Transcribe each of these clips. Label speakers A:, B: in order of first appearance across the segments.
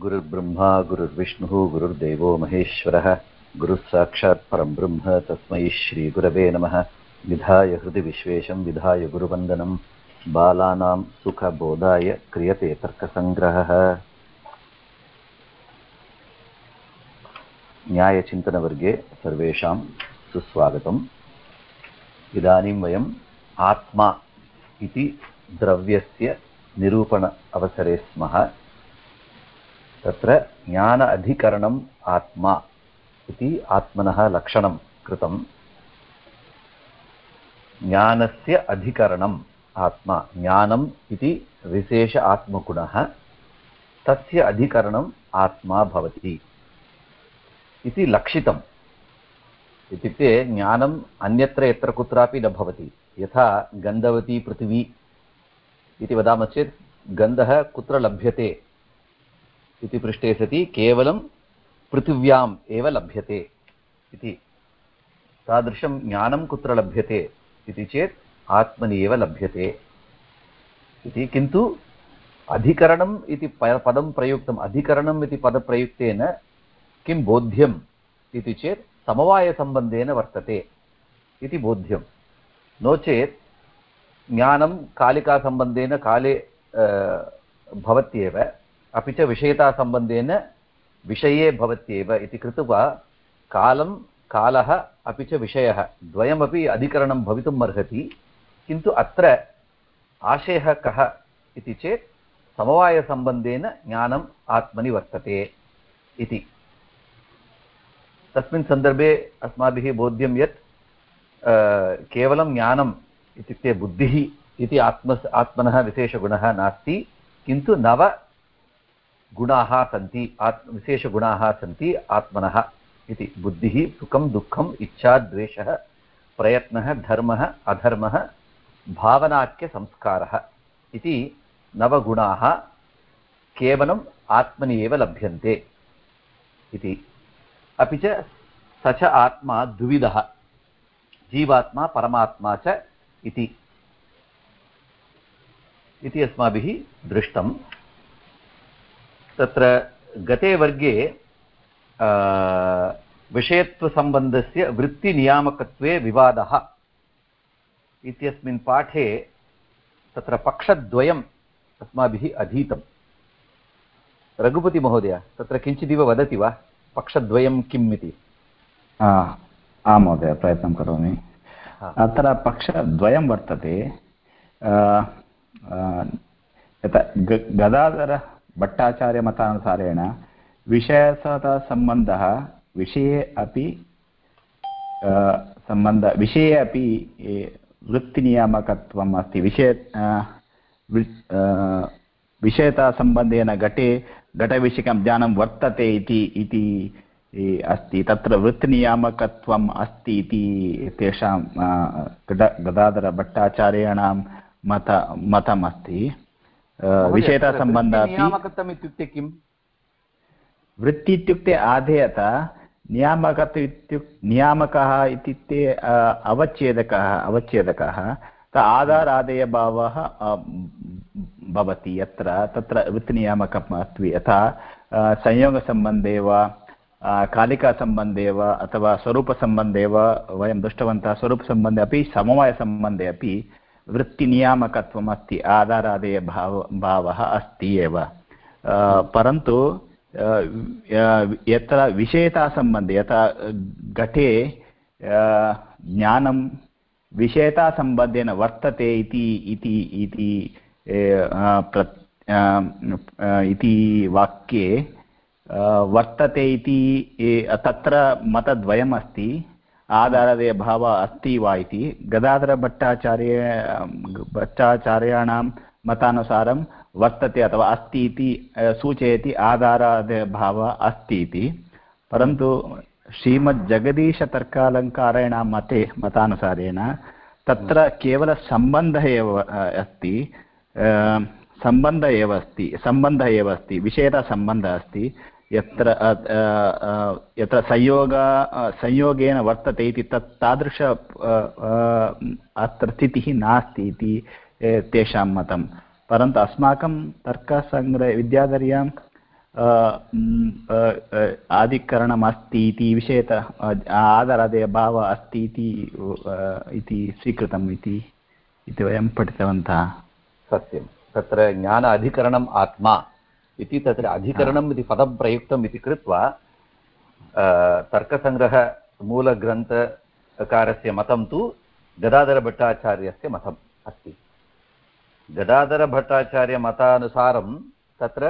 A: गुरुर्ब्रह्मा, गुरुर्विष्णुः, गुरुर्देवो महेश्वरः। गुरुःसाक्षात् परं ब्रह्म, तस्मै श्रीगुरवे नमः। विधाय हृदि विधाय गुरुवन्दनं। बालानां सुखबोधाय क्रियते तर्कसङ्ग्रहः। न्यायचिन्तनवर्गे सर्वेषां सुस्वागतम्। इदानीं वयम् आत्मा इति द्रव्यस्य निरूपण अवसरे स्मः। तत्र ज्ञान अधिकरणम् आत्मा इति आत्मनः लक्षणं कृतं ज्ञानस्य अधिकरणम् आत्मा, ज्ञानम् इति विशेष आत्मगुणः, तस्य अधिकरणम् आत्मा भवति इति लक्षितम्। इत्युक्ते ज्ञानम् अन्यत्र यत्र कुत्रापि न भवति। यथा गन्धवती पृथिवी इति वदामः चेत् गन्धः कुत्र लभ्यते? इति पृष्टे सति केवलं पृथिव्याम् एव लभ्यते इति। तादृशं ज्ञानं कुत्र लभ्यते इति चेत् आत्मनि एव लभ्यते इति। किन्तु अधिकरणम् इति पदं प्रयुक्तम्, अधिकरणम् इति पदप्रयुक्तेन किं बोध्यम् इति चेत् समवायसम्बन्धेन वर्तते इति बोध्यं नो चेत् ज्ञानं कालिकासम्बन्धेन काले भवत्येव। अपि च विषयतासम्बन्धेन विषये भवत्येव इति कृत्वा कालं कालः अपि च विषयः द्वयमपि अधिकरणं भवितुम् अर्हति किन्तु अत्र आशयः कः इति चेत् समवायसम्बन्धेन ज्ञानम् आत्मनि वर्तते इति तस्मिन् सन्दर्भे अस्माभिः बोध्यं यत् केवलं ज्ञानम् इत्युक्ते बुद्धिः इति आत्म आत्मनः विशेषगुणः नास्ति किन्तु नव गुणाः सन्ति, आत्, विशेषगुणाः सन्ति, आत्मनः इति। बुद्धिः सुखं दुःखम् इच्छा, द्वेषः, प्रयत्नः, धर्मः, अधर्मः, भावनाख्यसंस्कारः इति नवगुणाः केवलम् आत्मनि एव लभ्यन्ते इति। अपि च स च आत्मा द्विविधः, जीवात्मा, परमात्मा च इति। इति अस्माभिः दृष्टं तत्र गते वर्गे विषयत्वसम्बन्धस्य वृत्तिनियामकत्वे विवादः इत्यस्मिन् पाठे तत्र पक्षद्वयम् अस्माभिः अधीतं रघुपतिमहोदय तत्र किञ्चिदिव वदति वा? पक्षद्वयं किम् इति?
B: आं महोदय प्रयत्नं करोमि। अत्र पक्षद्वयं वर्तते। यथा गदाधरभट्टाचार्यमतानुसारेण विषयसम्बन्धः विषये अपि सम्बन्ध विषये अपि वृत्तिनियामकत्वम् अस्ति। विषय विषयतासम्बन्धेन घटे, घटविषयकं ज्ञानं वर्तते इति अस्ति। तत्र वृत्तिनियामकत्वम् अस्ति इति तेषां गदाधरभट्टाचार्याणां मत मतम् अस्ति विषयतासम्बन्धः
A: नियामकत्वम् इत्युक्ते किम्?
B: वृत्ति इत्युक्ते आधेयत नियामकत्व इत्युक् नियामकः इत्युक्ते अवच्छेदकः अवच्छेदकः आधारादेयभावः भवति यत्र तत्र वृत्तिनियामकम् अस्ति यथा संयोगसम्बन्धे वा कालिकासम्बन्धे वा अथवा स्वरूपसम्बन्धे वा वयं दृष्टवन्तः स्वरूपसम्बन्धे अपि समवायसम्बन्धे अपि वृत्तिनियामकत्वम् अस्ति आधारादेयभाव भावः अस्ति एव। परन्तु यत्र विषयतासम्बन्धे यथा घटे ज्ञानं विषयतासम्बन्धेन वर्तते इति इति इति इति वाक्ये वर्तते इति तत्र मतद्वयम् अस्ति आधारदेयभावः अस्ति वा इति। गदाधरभट्टाचार्य भट्टाचार्याणां मतानुसारं वर्तते अथवा अस्ति इति सूचयति आधारादेयभावः अस्ति इति। परन्तु श्रीमज्जगदीशतर्कालङ्कारेण मते, मतानुसारेण तत्र केवलसम्बन्धः एव अस्ति सम्बन्धः एव अस्ति, सम्बन्धः एव अस्ति विषयतासम्बन्धः अस्ति। यत्र यत्र संयोग संयोगेन वर्तते इति तत् तादृश अत्र स्थितिः नास्ति इति तेषां मतं। परन्तु अस्माकं तर्कसङ्ग्रहे, विद्याधर्यां आदिकरणमस्ति इति विषयत आदरादय भावः अस्ति इति इति स्वीकृतम् इति इति वयं पठितवन्तः।
A: सत्यं। तत्र ज्ञान अधिकरणम् आत्मा। इति तत्र अधिकरणम् इति पदं प्रयुक्तम् इति कृत्वा तर्कसङ्ग्रहमूलग्रन्थकारस्य मतं तु गदाधरभट्टाचार्यस्य मतम् अस्ति। गदाधरभट्टाचार्यमतानुसारं तत्र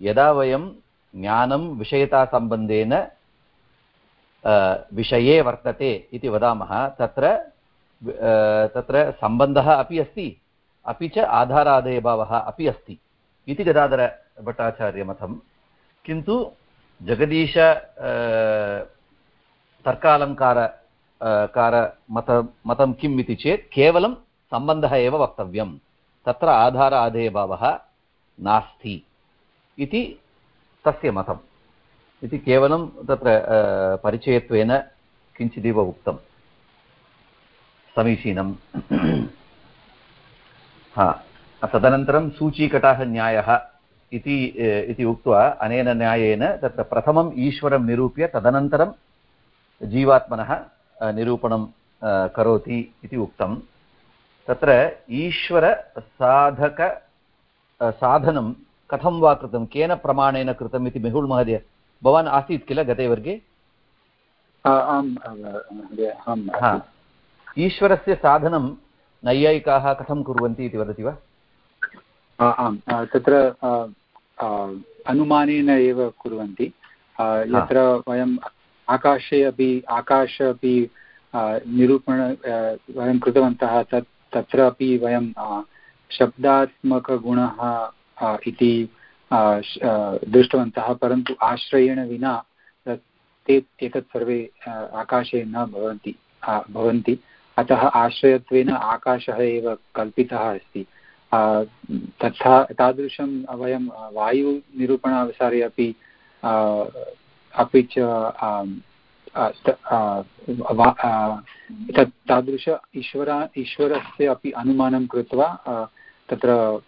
A: यदा वयं ज्ञानं विषयतासम्बन्धेन विषये वर्तते इति वदामः तत्र तत्र सम्बन्धः अपि अस्ति अपि च आधारादयभावः अपि अस्ति इति गदाधरभट्टाचार्यमतं किन्तु जगदीश तर्कालङ्कार कारमत मतं किम् इति चेत् केवलं सम्बन्धः एव वक्तव्यं तत्र आधार आधेयभावः नास्ति इति तस्य मतम् इति केवलं तत्र परिचयत्वेन किञ्चिदिव उक्तं समीचीनं हा। तदनन्तरं सूचीकटाः न्यायः। इति इति उक्त्वा अनेन न्यायेन तत्र प्रथमम् ईश्वरं निरूप्य तदनन्तरं जीवात्मनः निरूपणं करोति इति उक्तं। तत्र ईश्वरसाधक साधनं कथं वा कृतं? केन प्रमाणेन कृतम् इति मेहुल् महोदय भवान् आसीत् किल गते वर्गे? ईश्वरस्य साधनं नैयायिकाः कथं कुर्वन्ति इति वदति वा?
C: आम् तत्र अनुमानेन एव कुर्वन्ति। यत्र वयम् आकाशे अपि आकाश अपि निरूपण वयं कृतवन्तः तत् तत्र अपि वयं शब्दात्मकगुणः इति दृष्टवन्तः परन्तु आश्रयेण विना ते एतत् सर्वे आकाशे न भवन्ति भवन्ति। अतः आश्रयत्वेन आकाशः एव कल्पितः अस्ति। तथा तादृशं वयं वायुनिरूपणावसरे अपि अपि च तत् तादृश ईश्वरा, ईश्वरस्य अपि अनुमानं कृत्वा तत्र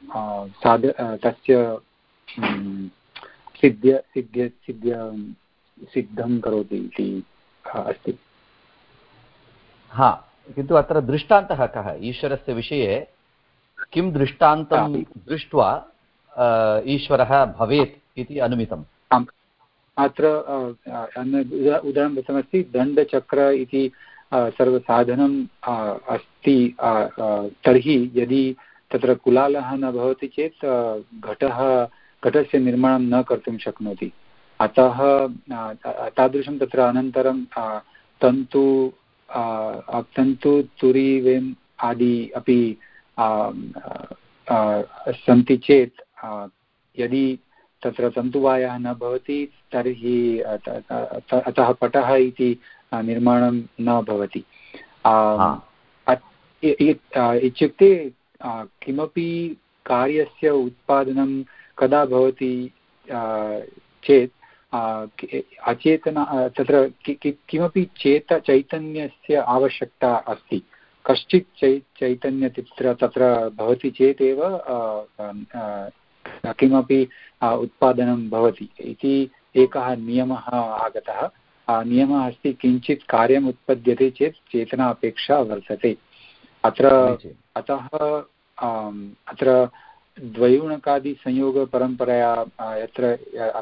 C: साध तस्य सिद्ध्य सिद्ध्य सिद्ध्य, सिद्धं करोति इति अस्ति।
A: हा, किन्तु अत्र दृष्टान्तः कः? ईश्वरस्य विषये किं दृष्टान्तं दृष्ट्वा ईश्वरः भवेत् इति अनुमितम्?
C: अत्र उदाहरणं दत्तमस्ति दण्डचक्र इति सर्वसाधनम् अस्ति तर्हि यदि तत्र कुलालः न भवति चेत् घटः घटस्य निर्माणं न कर्तुं शक्नोति। अतः तादृशं तत्र अनन्तरं तन्तु तन्तु तुरीवेम् आदि अपि सन्ति चेत् यदि तत्र तन्तुवायः न भवति तर्हि अतः पटः इति निर्माणं न भवति। इत्युक्ते किमपि कार्यस्य उत्पादनं कदा भवति चेत् अचेतन तत्र किमपि चेत चैतन्यस्य आवश्यकता अस्ति। कश्चित् चै चैतन्य तत्र तत्र भवति चेदेव किमपि उत्पादनं भवति इति एकः नियमः आगतः। नियमः अस्ति किञ्चित् कार्यम् उत्पद्यते चेत् चेतना अपेक्षा वर्तते अत्र अतः अत्र द्वयोणकादिसंयोगपरम्परया यत्र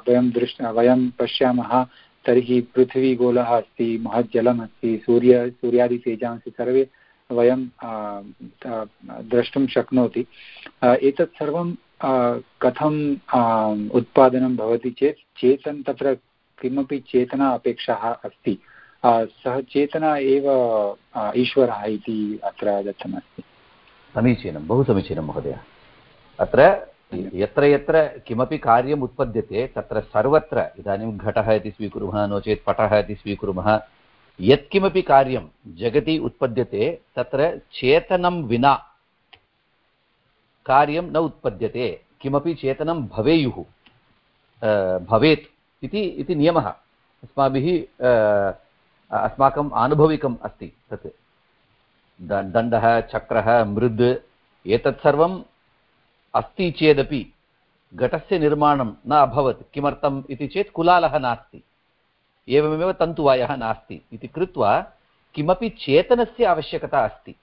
C: वयं दृष् वयं पश्यामः तर्हि पृथ्वीगोलः अस्ति महत् जलमस्ति सूर्य सूर्यादितेजांसि सर्वे वयं द्रष्टुं शक्नोति। एतत् सर्वं कथम् उत्पादनं भवति चेत्, चेतन तत्र किमपि चेतना अपेक्षाः अस्ति। सः चेतना एव ईश्वरः इति अत्र दत्तमस्ति।
A: समीचीनं, बहु समीचीनं महोदय। अत्र यत्र यत्र किमपि कार्यम् उत्पद्यते, तत्र सर्वत्र, इदानीं घटः इति स्वीकुर्मः, नो चेत् पटः इति स्वीकुर्मः यत्किमपि कार्यं जगति उत्पद्यते, तत्र चेतनं विना कार्यं न उत्पद्यते, किमपि चेतनं भवेयुः भवेत् इति इति नियमः। अस्माभिः अस्माकम् आनुभविकम् अस्ति तत्। दण्डः, चक्रः, मृद्, एतत् सर्वम् अस्ति चेदपि, घटस्य निर्माणं न अभवत्, किमर्थम् इति चेत् कुलालः नास्ति। एवमेव तन्तुवायः नास्ति इति कृत्वा किमपि चेतनस्य आवश्यकता अस्ति।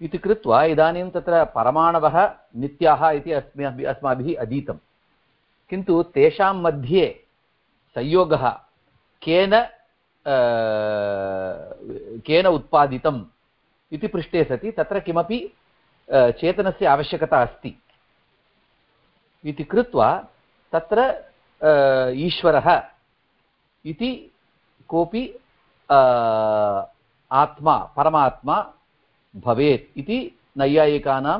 A: इति कृत्वा इदानीं तत्र परमाणवः नित्याः इति अस्माभिः अस्माभिः अधीतं किन्तु तेषां मध्ये संयोगः केन केन उत्पादितम् इति पृष्टे सति, तत्र किमपि चेतनस्य आवश्यकता अस्ति। इति कृत्वा तत्र ईश्वरः इति कोऽपि आत्मा, परमात्मा भवेत् इति नैयायिकानां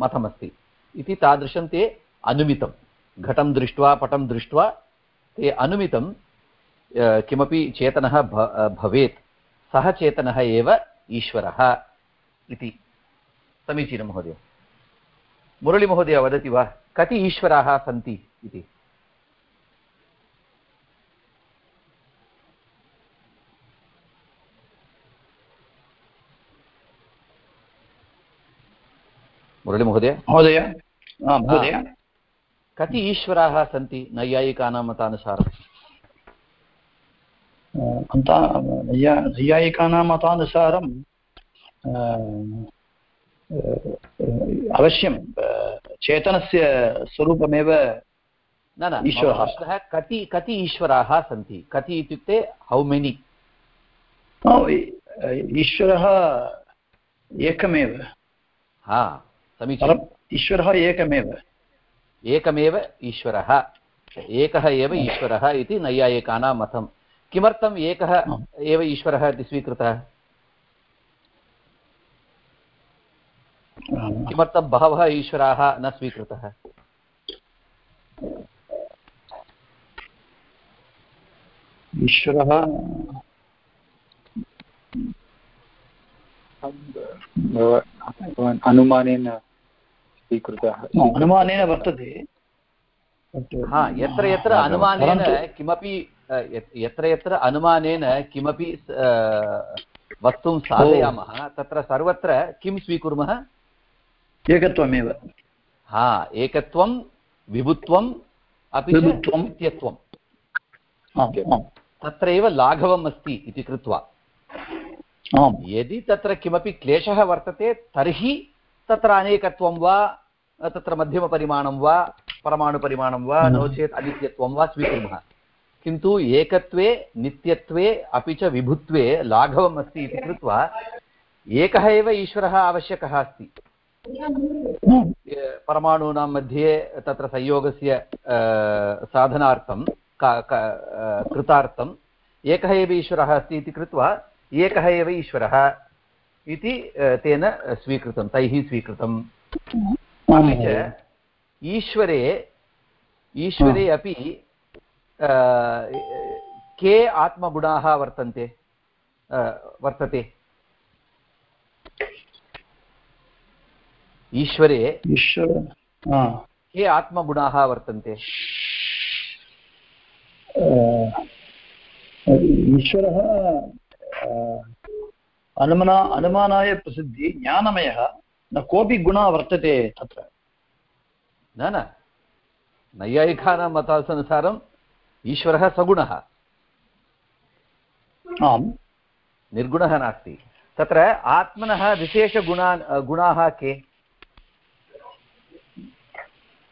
A: मतमस्ति। इति तादृशं ते अनुमितं। घटं दृष्ट्वा, पटं दृष्ट्वा ते अनुमितं किमपि चेतनः भवेत्। सः चेतनः एव ईश्वरः इति। समीचीनं महोदय। मुरळीमहोदय वदति वा, कति ईश्वराः सन्ति इति? मुरळीमहोदय
D: महोदय? महोदय।
A: कति ईश्वराः सन्ति नैयायिकानां मतानुसारम्
D: नैयायिकानां मतानुसारं अवश्यं चेतनस्य स्वरूपमेव
A: न न ईश्वरः। कति कति ईश्वराः सन्ति? कति इत्युक्ते हौ मेनि
D: ईश्वरः एकमेव।
A: हा। समीचीनम्
D: ईश्वरः एकमेव।
A: एकमेव ईश्वरः। एकः एव ईश्वरः इति नैयायिकानां मतं। किमर्थम् एकः एव ईश्वरः इति स्वीकृतः? किमर्थं बहवः ईश्वराः न स्वीकृतः?
D: ईश्वरः
C: अनुमानेन स्वीकृतः।
D: अनुमानेन वर्तते।
A: हा यत्र यत्र अनुमानेन किमपि यत्र यत्र अनुमानेन किमपि वक्तुं साधयामः तत्र सर्वत्र किं स्वीकुर्मः?
D: एकत्वमेव।
A: हा एकत्वं विभुत्वम् अपि च नित्यत्वं तत्रैव लाघवम् अस्ति इति कृत्वा। यदि तत्र किमपि क्लेशः वर्तते तर्हि तत्र अनेकत्वं वा तत्र मध्यमपरिमाणं वा परमाणुपरिमाणं वा नो चेत् अनित्यत्वं वा स्वीकुर्मः। किन्तु एकत्वे नित्यत्वे अपि च विभुत्वे लाघवम् अस्ति इति कृत्वा एकः एव ईश्वरः आवश्यकः अस्ति। परमाणूनां मध्ये तत्र संयोगस्य साधनार्थं कृतार्थम् एकः एव ईश्वरः अस्ति इति कृत्वा एकः एव ईश्वरः इति तेन स्वीकृतं तैः स्वीकृतम्। अपि च ईश्वरे ईश्वरे अपि के आत्मगुणाः वर्तन्ते? वर्तते? ईश्वरे के आत्मगुणाः वर्तन्ते?
D: ईश्वरः अनुमना अनुमानाय प्रसिद्धि ज्ञानमयः न कोऽपि गुणः वर्तते तत्र।
A: न न। नैयायिकानां मतानुसारम् ईश्वरः सगुणः।
D: आम्।
A: निर्गुणः नास्ति। तत्र आत्मनः विशेषगुणान् गुणाः के?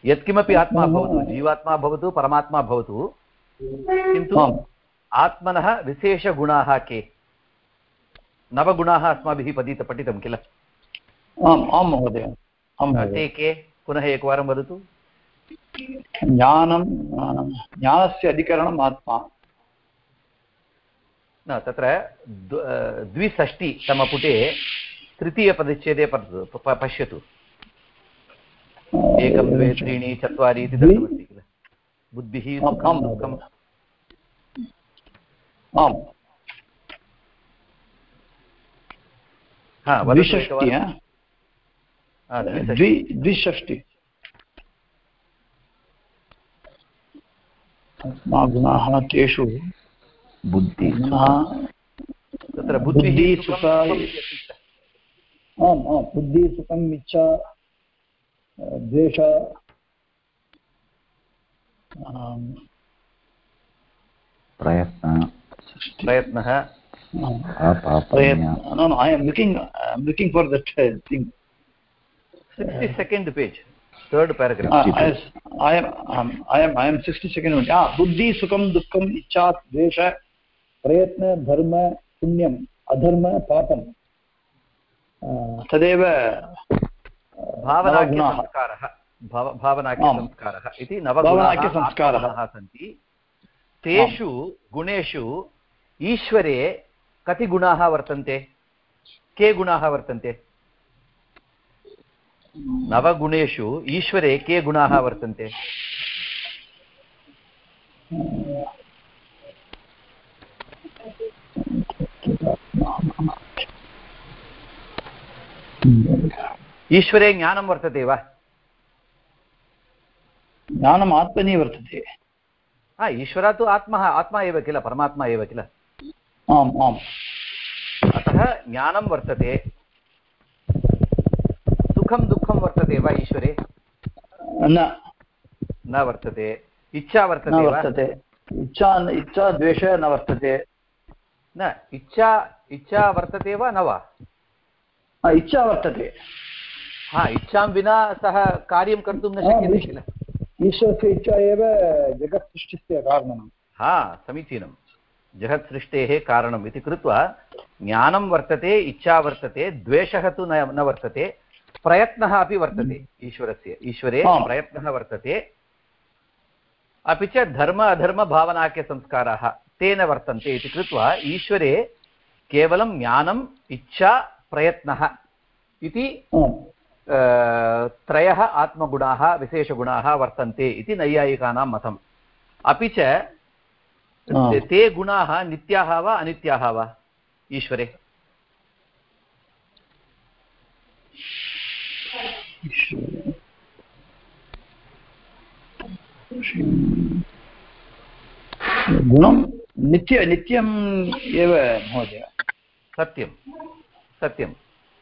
A: यत्किमपि आत्मा भवतु जीवात्मा भवतु परमात्मा भवतु किन्तु आत्मनः विशेषगुणाः के? नवगुणाः अस्माभिः पठित पठितं किल?
D: आम् आं महोदय
A: ते के? पुनः एकवारं वदतु।
D: ज्ञानं ज्ञानस्य अधिकरणम् आत्मा।
A: न तत्र द्विषष्टितमपुटे तृतीयपरिच्छेदे पश्यतु। एकं द्वे त्रीणि चत्वारि इति दत्तमस्ति किल? बुद्धिः
D: आम्। द्विषष्टि द्वि द्विषष्टि। गुणाः तेषु
B: बुद्धिः
A: तत्र
D: बुद्धिः सुख आम् आम् बुद्धिः सुखम् इच्छा द्वेष।
B: प्रयत्न।
A: प्रयत्नः।
D: आम्,
B: अपापन्य
D: no no i am looking i am looking for that uh, thing.
A: Sixty second page third
D: Ah,
A: paragraph
D: yes, I am, um, I am, I am 62nd one. Ah, बुद्धि सुखं दुःखम् इच्छा द्वेष प्रयत्न धर्म पुण्यम् अधर्म पापम् आ, तदेव
A: भावनाख्यसंस्कारः भाव भावनाख्यसंस्कारः इति नवगुणाः सन्ति तेषु गुणेषु ईश्वरे कति गुणाः वर्तन्ते? के गुणाः वर्तन्ते? नवगुणेषु ईश्वरे के गुणाः वर्तन्ते? ईश्वरे ज्ञानं वर्तते वा?
D: ज्ञानम् आत्मनि वर्तते।
A: हा ईश्वरः तु आत्मा आत्मा एव किल परमात्मा एव किल?
D: आम् आम्।
A: अतः ज्ञानं वर्तते। सुखं दुःखं वर्तते वा ईश्वरे?
D: न।
A: न वर्तते। इच्छा वर्तते
D: वर्तते। इच्छा इच्छा द्वेषः न वर्तते।
A: न इच्छा इच्छा वर्तते वा न वा?
D: इच्छा वर्तते।
A: हा इच्छां विना सः कार्यं कर्तुं न शक्यते किल?
D: ईश्वरस्य इच्छा एव जगत्सृष्टिस्य कारणं
A: हा समीचीनं जगत्सृष्टेः कारणम् इति कृत्वा ज्ञानं वर्तते इच्छा वर्तते द्वेषः तु न न वर्तते प्रयत्नः अपि वर्तते ईश्वरस्य ईश्वरे। प्रयत्नः वर्तते अपि च धर्म अधर्मभावनाख्यसंस्काराः तेन वर्तन्ते इति कृत्वा ईश्वरे केवलं ज्ञानम् इच्छा प्रयत्नः इति त्रयः आत्मगुणाः विशेषगुणाः वर्तन्ते इति नैयायिकानां मतम् अपि च। ते- ते गुणाः नित्याः वा अनित्याः वा? ईश्वरे।
D: गुणं नित्य नित्यम् एव महोदय।
A: सत्यं। सत्यम्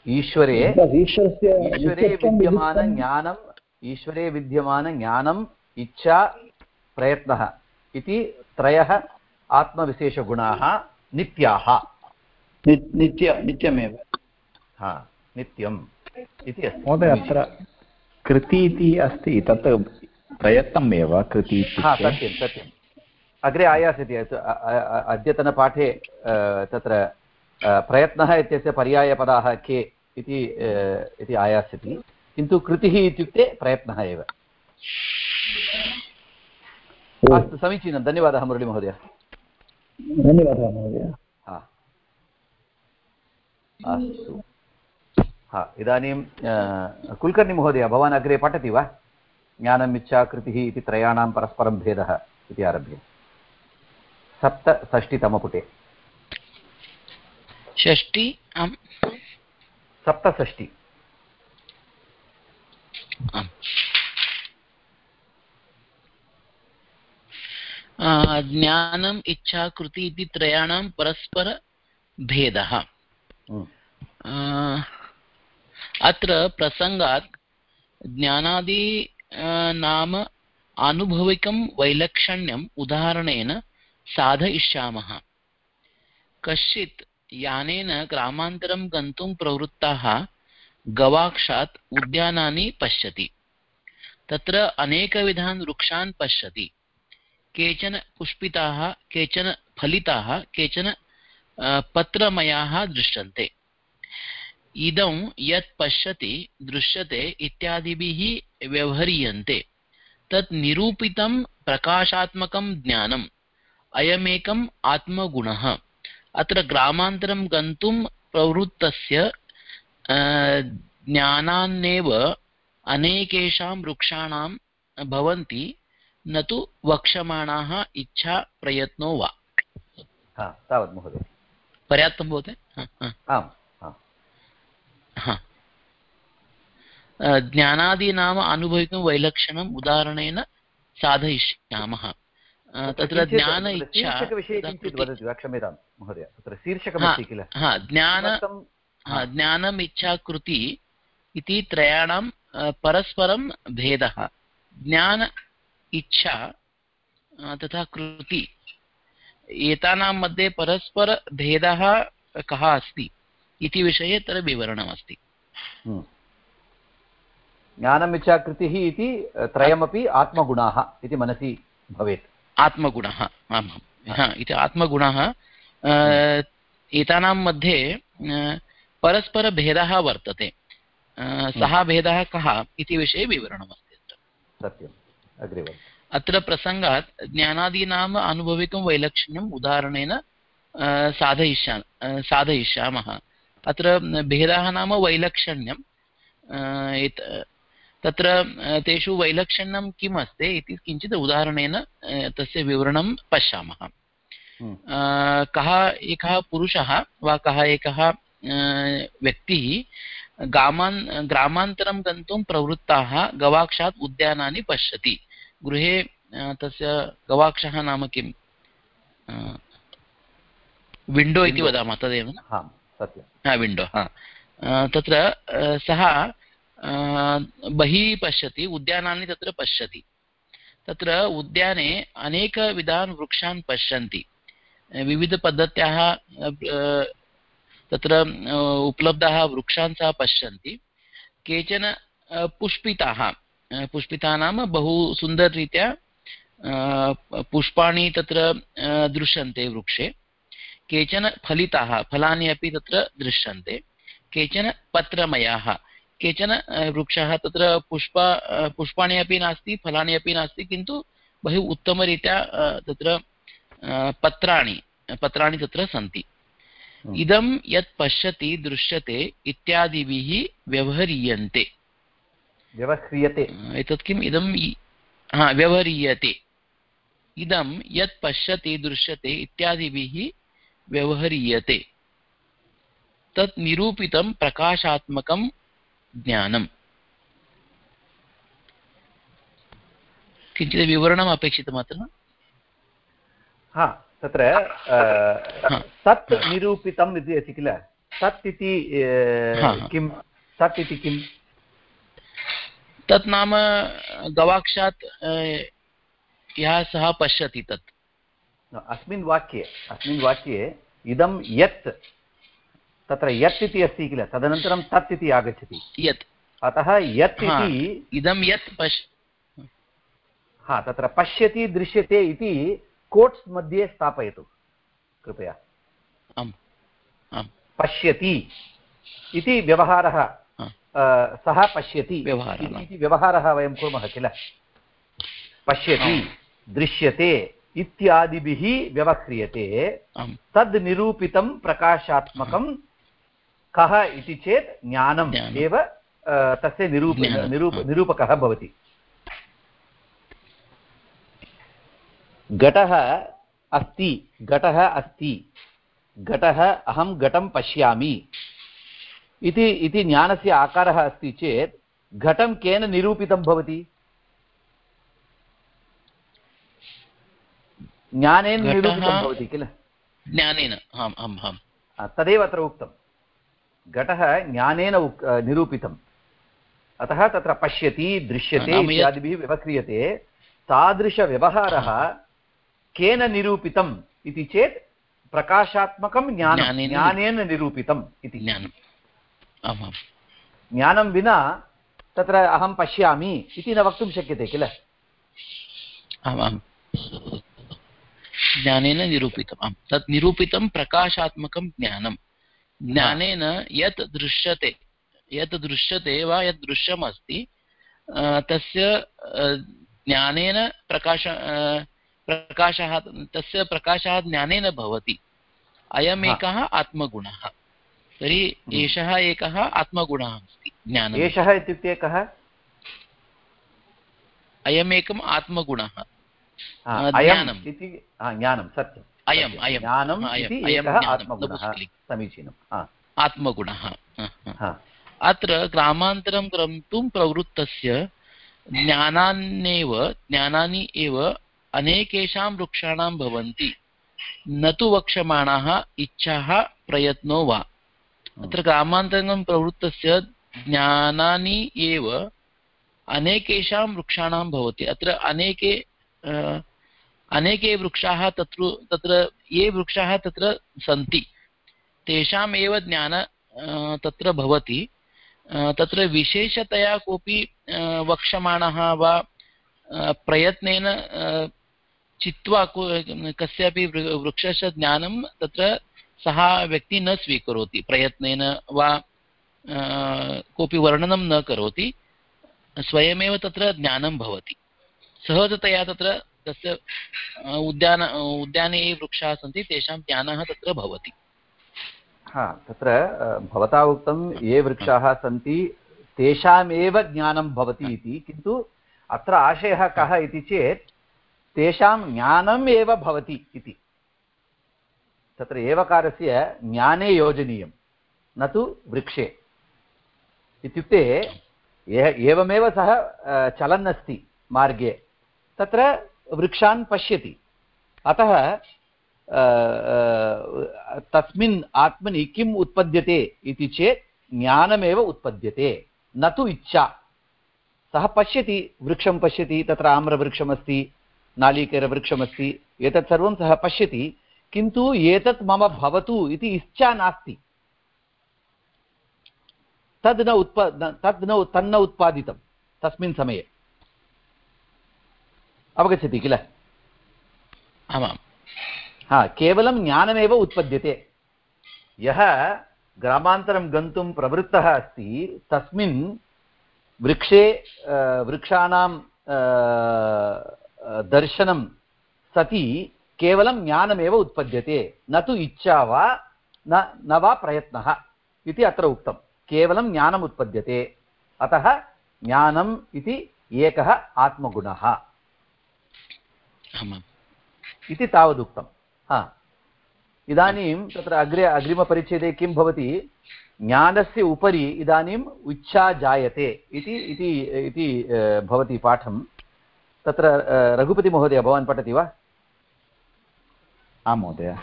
A: ईश्वरे
D: ईश्वरस्य
A: ईश्वरे
D: नित्यत्वं
A: विद्यमान
D: विदितं-
A: ज्ञानम् ईश्वरे विद्यमान ज्ञानम् इच्छा प्रयत्नः इति त्रयः आत्मविशेषगुणाः नित्याः।
D: नित्य नित्यमेव।
A: हा नित्यम् इति अस्ति।
B: महोदय अत्र कृति इति अस्ति तत् प्रयत्नम् एव कृति
A: हा सत्यं सत्यम्। अग्रे आयास्यति अद्यतनपाठे तत्र प्रयत्नः इत्यस्य पर्यायपदाः के इति इति आयास्यति। किन्तु कृतिः इत्युक्ते प्रयत्नः एव। अस्तु समीचीनं। धन्यवादः मुरळीमहोदय
D: धन्यवादः महोदय
A: हा अस्तु। हा इदानीं कुलकर्णिमहोदय भवान् अग्रे पठति वा? ज्ञानम् इच्छा कृतिः इति त्रयाणां परस्परं भेदः इति आरभ्य। सप्तषष्टितमपुटे
E: षष्टि आम्।
A: सप्तषष्टि।
E: आम् आ, ज्ञानम् इच्छा कृति इति त्रयाणां परस्परभेदः अत्र प्रसङ्गात् ज्ञानादि नाम आनुभविकं वैलक्षण्यम् उदाहरणेन साधयिष्यामः कश्चित् यानेन ग्रामान्तरं गन्तुं प्रवृत्ताः गवाक्षात् उद्यानानि पश्यति तत्र अनेकविधान् वृक्षान् पश्यति केचन पुष्पिताः, केचन फलिताः, केचन पत्रमयाः दृश्यन्ते। इदं यत् पश्यति, दृश्यते इत्यादिभिः व्यवह्रियन्ते। तत् निरूपितं प्रकाशात्मकं ज्ञानम्, अयमेकम् आत्मगुणः। अत्र ग्रामान्तरं गन्तुं प्रवृत्तस्य ज्ञानान्नेव अनेकेषां वृक्षाणां भवन्ति। न तु वक्ष्यमाणाः इच्छा प्रयत्नो वा।
A: हा तावत् महोदय।
E: पर्याप्तं भवति? हा, हा,
A: आम्
E: ज्ञानादीनाम् अनुभवितुं वैलक्षणम् उदाहरणेन साधयिष्यामः। तत्र ज्ञान इच्छा
A: क्षम्यतां महोदय। तत्र शीर्षकमस्ति किल?
E: ज्ञान ज्ञानम् इच्छा कृति इति त्रयाणां परस्परं भेदः। ज्ञान इच्छा तथा कृति. एतानां मध्ये परस्परभेदः कः अस्ति इति विषये तत्र विवरणमस्ति.
A: हम्म। ज्ञानम् इच्छा कृतिः इति त्रयमपि आत्मगुणाः इति मनसि भवेत्.
E: आत्मगुणः आम् हा, इति आत्मगुणः एतानां मध्ये अ, परस्परभेदः वर्तते. अ, सः भेदः कः इति विषये विवरणमस्ति.
A: सत्यम्. अग्रे।
E: अत्र प्रसङ्गात् ज्ञानादीनाम् अनुभवितुं वैलक्षण्यम् उदाहरणेन साधयिष्या साधयिष्यामः अत्र भेदः नाम वैलक्षण्यम् एत- तत्र तेषु वैलक्षण्यं किम् अस्ति इति किञ्चित् उदाहरणेन तस्य विवरणं पश्यामः
A: हम्म।
E: कः एकः पुरुषः वा कः एकः व्यक्तिः गामान् ग्रामान्तरं गन्तुं प्रवृत्ताः गवाक्षात् उद्यानानि पश्यति गृहे तस्य गवाक्षः नाम किं विण्डो इति. वदामः तदेव हा विण्डो हा. तत्र सः बहिः पश्यति उद्यानानि तत्र पश्यति। तत्र उद्याने अनेकविधान् वृक्षान् पश्यन्ति। विविधपद्धत्याः तत्र उपलब्धाः वृक्षान् सः पश्यन्ति। केचन पुष्पिताः। पुष्पिताः नाम बहु सुन्दररीत्या पुष्पाणि तत्र दृश्यन्ते वृक्षे। केचन फलिताः फलानि अपि तत्र दृश्यन्ते। केचन पत्रमयाः केचन वृक्षाः तत्र पुष्प पुष्पाणि अपि नास्ति फलानि अपि नास्ति किन्तु बहु उत्तमरीत्या तत्र पत्राणि पत्राणि तत्र सन्ति। इदं यत् पश्यति दृश्यते इत्यादिभिः व्यवह्रियन्ते।
A: व्यवह्रियते।
E: एतत् किम्? इदं हा व्यवह्रियते। इदं यत् पश्यति दृश्यते इत्यादिभिः व्यवह्रियते। तत् निरूपितं प्रकाशात्मकं ज्ञानम् किञ्चित् विवरणम् अपेक्षितम् अत्र
A: हा तत्र। तत् निरूपितम् इति अस्ति किल? तत् इति। किं तत् इति किम्?
E: तत् नाम गवाक्षात् यः सः पश्यति तत्।
A: अस्मिन् वाक्ये अस्मिन् वाक्ये इदं यत् तत्र यत् इति अस्ति किल? तदनन्तरं तत् इति आगच्छति।
E: यत्।
A: अतः यत् इति
E: इदं यत् पश्
A: हा तत्र पश्यति दृश्यते इति कोट्स् मध्ये स्थापयतु कृपया।
E: आम् आम्।
A: पश्यति इति व्यवहारः सः पश्यति।
E: व्यवहारः,
A: इति- इति व्यवहारः वयं कुर्मः किल? पश्यति दृश्यते इत्यादिभिः व्यवह्रियते तद् निरूपितं प्रकाशात्मकं कः इति चेत् ज्ञानम्। एव तस्य निरूप निरूप निरूपकः भवति। घटः अस्ति घटः अस्ति। घटः अहं घटं पश्यामि। इति इति ज्ञानस्य आकारः अस्ति चेत् घटं केन निरूपितं भवति? ज्ञानेन निरूपितं भवति किल?
E: ज्ञानेन आम् आम् आम्।
A: तदेव अत्र उक्तं। घटः ज्ञानेन उक् निरूपितम्। अतः तत्र पश्यति दृश्यते इत्यादिभिः व्यवह्रियते। तादृशव्यवहारः केन निरूपितम् इति चेत् प्रकाशात्मकं ज्ञानं।
E: ज्ञानेन-
A: ज्ञानेन निरूपितम् इति।
E: ज्ञानम्। आम्
A: ज्ञानं विना तत्र अहं पश्यामि इति न वक्तुं शक्यते किल?
E: आम् आम् ज्ञानेन निरूपितम्। आम्। तत् निरूपितं प्रकाशात्मकं ज्ञानं ज्ञानेन यत् दृश्यते यत् दृश्यते वा यत् दृश्यमस्ति तस्य ज्ञानेन प्रकाश प्रकाशः तस्य प्रकाशः ज्ञानेन भवति। अयमेकः आत्मगुणः। तर्हि
A: हम्म।
E: एषः एकः आत्मगुणः अस्ति ज्ञानम्
A: एषः इत्युक्ते कः
E: अयमेकम् आत्मगुणः
A: अयम्
E: ज्ञानम्।
A: इति ज्ञानं सत्यम्
E: अयम्
A: सत्यम्। ज्ञानम् इति एकः आत्मगुणः ह,
E: ह। हा। अत्र ग्रामान्तरं गन्तुं प्रवृत्तस्य ज्ञानान्येव ज्ञानानि एव अनेकेषां वृक्षाणां भवन्ति न तु वक्ष्यमाणाः इच्छाः प्रयत्नो वा अत्र ग्रामान्तरं प्रवृत्तस्य ज्ञानानि एव अनेकेषां वृक्षाणां भवति। अत्र अनेके अनेके वृक्षाः तत्र तत्र, ये वृक्षाः तत्र सन्ति, तेषाम् एव ज्ञान तत्र भवति। तत्र विशेषतया कोऽपि वक्ष्यमाणः वा प्रयत्नेन चित्वा कस्यापि वृक्षस्य ज्ञानं तत्र सः व्यक्तिः न स्वीकरोति, प्रयत्नेन वा कोऽपि वर्णनं न करोति, स्वयमेव तत्र ज्ञानं भवति। सहजतया तत्र तस्य उद्यान उद्याने ये वृक्षाः सन्ति, तेषां ज्ञानः तत्र भवति।
A: हा, तत्र भवता उक्तं ये वृक्षाः सन्ति, तेषामेव ज्ञानं भवति इति, किन्तु अत्र आशयः कः इति चेत्, तेषां ज्ञानम् एव भवति इति। तत्र एवकारस्य ज्ञाने योजनीयं न तु वृक्षे। इत्युक्ते एवमेव सः चलन् अस्ति मार्गे। तत्र वृक्षान् पश्यति। अतः तस्मिन् आत्मनि किम् उत्पद्यते इति चेत् ज्ञानमेव उत्पद्यते, न तु इच्छा। सः पश्यति, वृक्षं पश्यति, तत्र आम्रवृक्षमस्ति, नालीकेरवृक्षमस्ति, एतत् सर्वं सः पश्यति किन्तु एतत् मम भवतु इति इच्छा नास्ति। तद् न उत्प तद् न तन्न उत्पादितं तस्मिन् समये। अवगच्छति किल?
E: आमां
A: हा केवलं ज्ञानमेव उत्पद्यते। यः ग्रामान्तरं गन्तुं प्रवृत्तः अस्ति तस्मिन् वृक्षे वृक्षाणां दर्शनं सति केवलं ज्ञानमेव उत्पद्यते। न तु इच्छा वा न न वा प्रयत्नः इति अत्र उक्तं। केवलं ज्ञानम् उत्पद्यते। अतः ज्ञानम् इति एकः आत्मगुणः। इति तावदुक्तं हा। इदानीं तत्र अग्रे अग्रिमपरिच्छेदे किं भवति? ज्ञानस्य उपरि इदानीम् इच्छा जायते इति इति भवति पाठं। तत्र रघुपतिमहोदय भवान् पठति वा?
B: आं महोदय।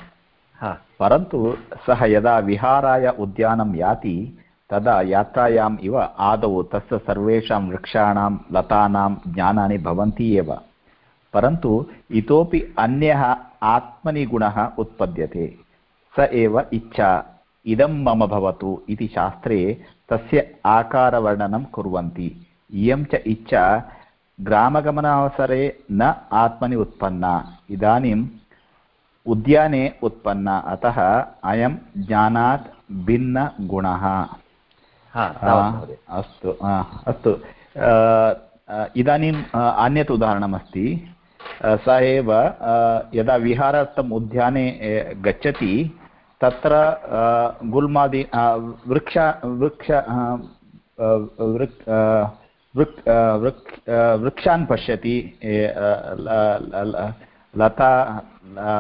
B: परन्तु सः यदा विहाराय उद्यानं याति तदा यात्रायाम् इव आदौ तस्य सर्वेषां वृक्षाणां लतानां ज्ञानानि भवन्ति एव। परन्तु इतोपि अन्यः आत्मनि गुणः उत्पद्यते। स एव इच्छा इदं मम भवतु इति शास्त्रे तस्य आकारवर्णनं कुर्वन्ति। इयं च इच्छा ग्रामगमनावसरे न आत्मनि उत्पन्ना। इदानीम् उद्याने उत्पन्ना। अतः अयं ज्ञानात् भिन्नगुणः अस्तु अस्तु। इदानीम् अन्यत् उदाहरणमस्ति। स एव यदा विहारार्थम् उद्याने गच्छति तत्र गुल्मादि वृक्ष वृक्ष वृक्षान् पश्यति लता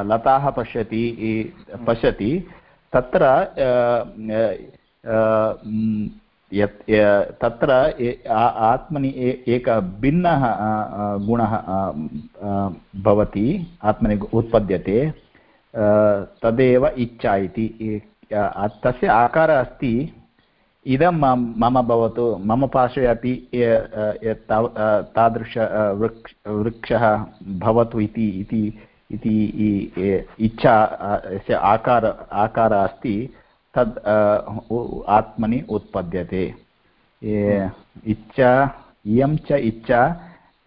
B: लताः पश्यति पश्यति, तत्र यत् तत्र आत्मनि एकः भिन्नः गुणः भवति, आत्मनि उत्पद्यते तदेव इच्छा इति तस्य आकारः अस्ति, इदं मम भवतु, मम पार्श्वे अपि तादृश वृक्ष, वृक्षः भवतु इति इति इच्छा आकार, आकारः अस्ति, तद् आत्मनि उत्पद्यते। इच्छा, इयं च इच्छा,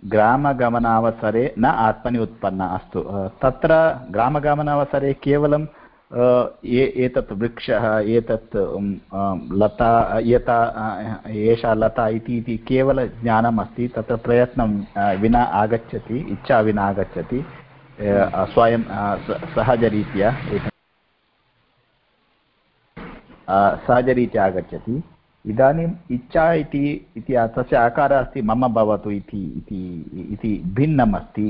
B: ग्रामगमनावसरे न आत्मनि उत्पन्ना अस्तु। तत्र ग्रामगमनावसरे केवलं एतत् वृक्षः, एतत् लता, एता एषा लता इति इति केवलज्ञानम् अस्ति तत्र प्रयत्नं विना आगच्छति, इच्छा विना आगच्छति। स्वयं सहजरीत्या सहजरीत्या आगच्छति इदानीम् इच्छा इति इति तस्य आकारः अस्ति मम भवतु इति इति भिन्नम् अस्ति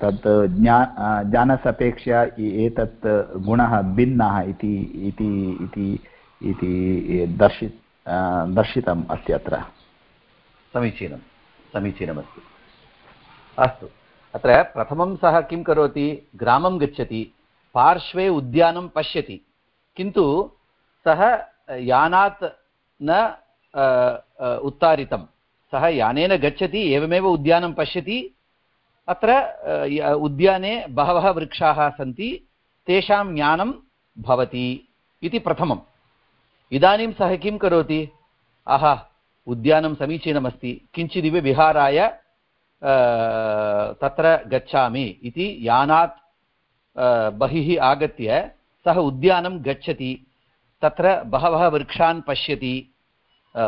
B: तत् ज्ञा ज्ञानसपेक्षया एतत् गुणः भिन्नः इति इति इति इति दर्शि दर्शितम् अस्ति अत्र
A: समीचीनं समीचीनमस्ति अस्तु अत्र प्रथमं सः किं करोति? ग्रामं गच्छति, पार्श्वे उद्यानं पश्यति। किन्तु सः यानात् न उत्तारितं। सः यानेन गच्छति, एवमेव उद्यानं पश्यति। अत्र उद्याने बहवः वृक्षाः सन्ति, तेषां ज्ञानं भवति इति प्रथमम्। इदानीं सः किं करोति? आहा, उद्यानं समीचीनमस्ति। किञ्चिदिव विहाराय तत्र गच्छामि इति यानात् बहिः आगत्य सः उद्यानं गच्छति। तत्र बहवः वृक्षान् पश्यति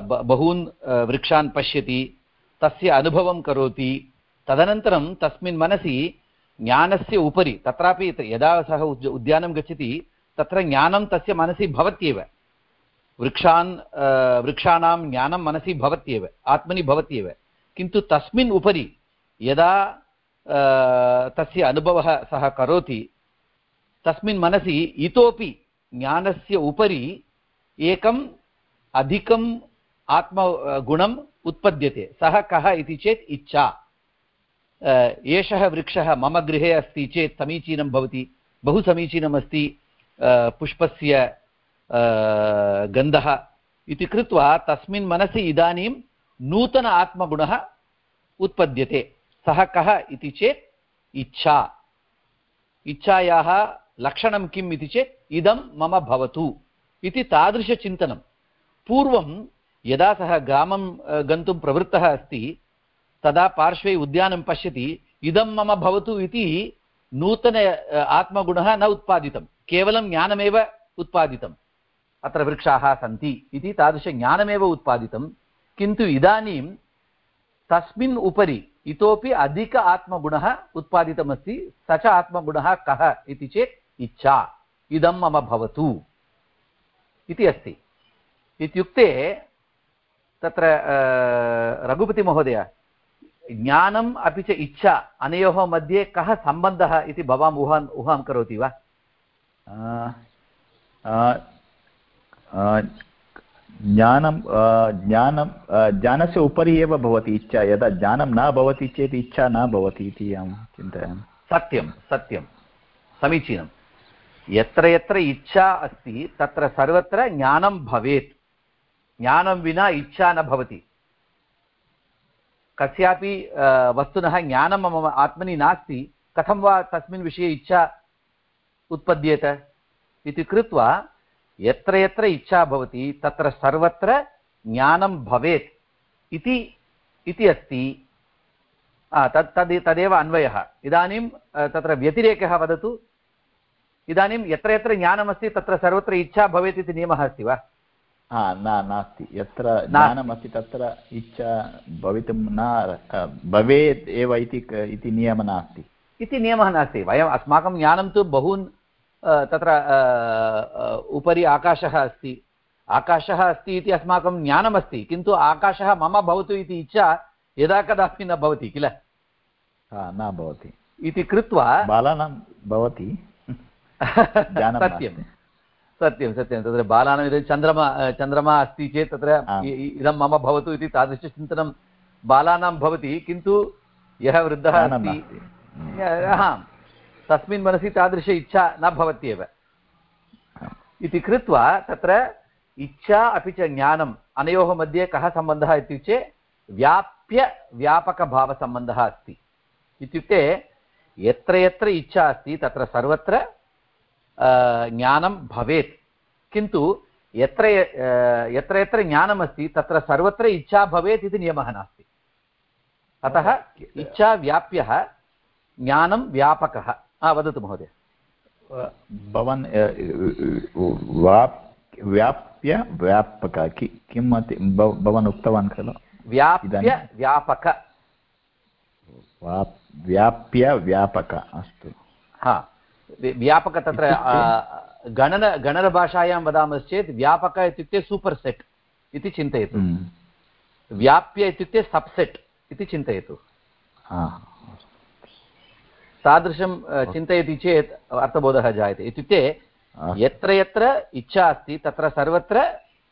A: बहून् वृक्षान् पश्यति, तस्य अनुभवं करोति। तदनन्तरं तस्मिन् मनसि ज्ञानस्य उपरि, तत्रापि यदा सः उद्- उद्यानं गच्छति, तत्र ज्ञानं तस्य मनसि भवत्येव। वृक्षान् वृक्षाणां ज्ञानं मनसि भवत्येव, आत्मनि भवत्येव। किन्तु तस्मिन् उपरि यदा तस्य अनुभवः सः करोति, तस्मिन् मनसि इतोपि ज्ञानस्य उपरि एकम् अधिकम् आत्मगुणम् उत्पद्यते। सः कः इति चेत् इच्छा। एषः वृक्षः मम गृहे अस्ति चेत् समीचीनं भवति। बहु समीचीनमस्ति पुष्पस्य गन्धः। इति कृत्वा तस्मिन् मनसि इदानीं नूतन आत्मगुणः उत्पद्यते। सः कः इति चेत् इच्छा। इच्छायाः लक्षणं किम् इति चेत् इदं मम भवतु इति तादृशचिन्तनं पूर्वं यदा सः ग्रामं गन्तुं प्रवृत्तः अस्ति, तदा पार्श्वे उद्यानं पश्यति, इदं मम भवतु इति नूतन आत्मगुणः न उत्पादितं केवलं ज्ञानमेव उत्पादितम्। अत्र वृक्षाः सन्ति इति तादृशज्ञानमेव उत्पादितं किन्तु इदानीं तस्मिन् उपरि इतोपि अधिक आत्मगुणः उत्पादितमस्ति स च आत्मगुणः कः इति चेत् इच्छा। इदं मम भवतु। इति अस्ति। इत्युक्ते तत्र रघुपतिमहोदय, ज्ञानम् अपि च इच्छा, अनयोः मध्ये कः सम्बन्धः इति भवान् ऊहान् ऊहां करोति वा?
B: ज्ञानं ज्ञानं ज्ञानस्य उपरि एव भवति इच्छा। यदा ज्ञानं न भवति चेत् इच्छा न भवति इति अहं चिन्तयामि।
A: सत्यं सत्यं। समीचीनं। यत्र यत्र इच्छा अस्ति, तत्र सर्वत्र ज्ञानं भवेत्। ज्ञानं विना इच्छा न भवति। कस्यापि वस्तुनः ज्ञानं मम आत्मनि नास्ति, कथं वा तस्मिन् विषये इच्छा उत्पद्येत? इति कृत्वा यत्र यत्र इच्छा भवति तत्र सर्वत्र ज्ञानं भवेत् इति इति अस्ति। आ, तत् तद् तदेव अन्वयः। इदानीं तत्र व्यतिरेकः वदतु। इदानीं यत्र यत्र ज्ञानमस्ति तत्र सर्वत्र इच्छा भवेत् इति नियमः अस्ति वा?
B: हा न नास्ति। यत्र ज्ञानमस्ति तत्र इच्छा भवितुं न भवेत् एव इति नियमः नास्ति।
A: इति नियमः नास्ति। वयम् अस्माकं ज्ञानं तु बहून् तत्र उपरि आकाशः अस्ति। आकाशः अस्ति इति अस्माकं ज्ञानमस्ति किन्तु आकाशः मम भवतु इति इच्छा यदा कदापि न भवति किल?
B: न भवति।
A: इति कृत्वा
B: बालानां भवति।
A: सत्यं सत्यं सत्यं। तत्र बालानाम् इदानीं चन्द्रमा चन्द्रमा अस्ति चेत् तत्र इदं मम भवतु इति तादृशचिन्तनं बालानां भवति किन्तु यः वृद्धः अस्ति हा तस्मिन् मनसि तादृश इच्छा न भवत्येव। इति कृत्वा तत्र इच्छा अपि च ज्ञानम् अनयोः मध्ये कः सम्बन्धः इत्युक्ते व्याप्यव्यापकभावसम्बन्धः अस्ति। इत्युक्ते यत्र यत्र इच्छा अस्ति तत्र सर्वत्र ज्ञानं भवेत्। किन्तु यत्र यत्र यत्र ज्ञानमस्ति तत्र सर्वत्र इच्छा भवेत् इति नियमः नास्ति। अतः इच्छा व्याप्यः ज्ञानं व्यापकः। हा वदतु महोदय.
B: भवान् वाप् व्याप्य व्यापक कि किम् अति भवान् उक्तवान् खलु?
A: व्याप्य व्यापक.
B: व्याप्य व्यापक अस्तु।
A: हा व्यापक तत्र गणन गणनभाषायां वदामश्चेत् व्यापक इत्युक्ते सूपर् सेट् इति चिन्तयतु।
B: हम्म।
A: व्याप्य इत्युक्ते सब्सेट् इति चिन्तयतु।
B: हा।
A: तादृशं चिन्तयति चेत् अर्थबोधः जायते। इत्युक्ते। यत्र यत्र इच्छा अस्ति तत्र सर्वत्र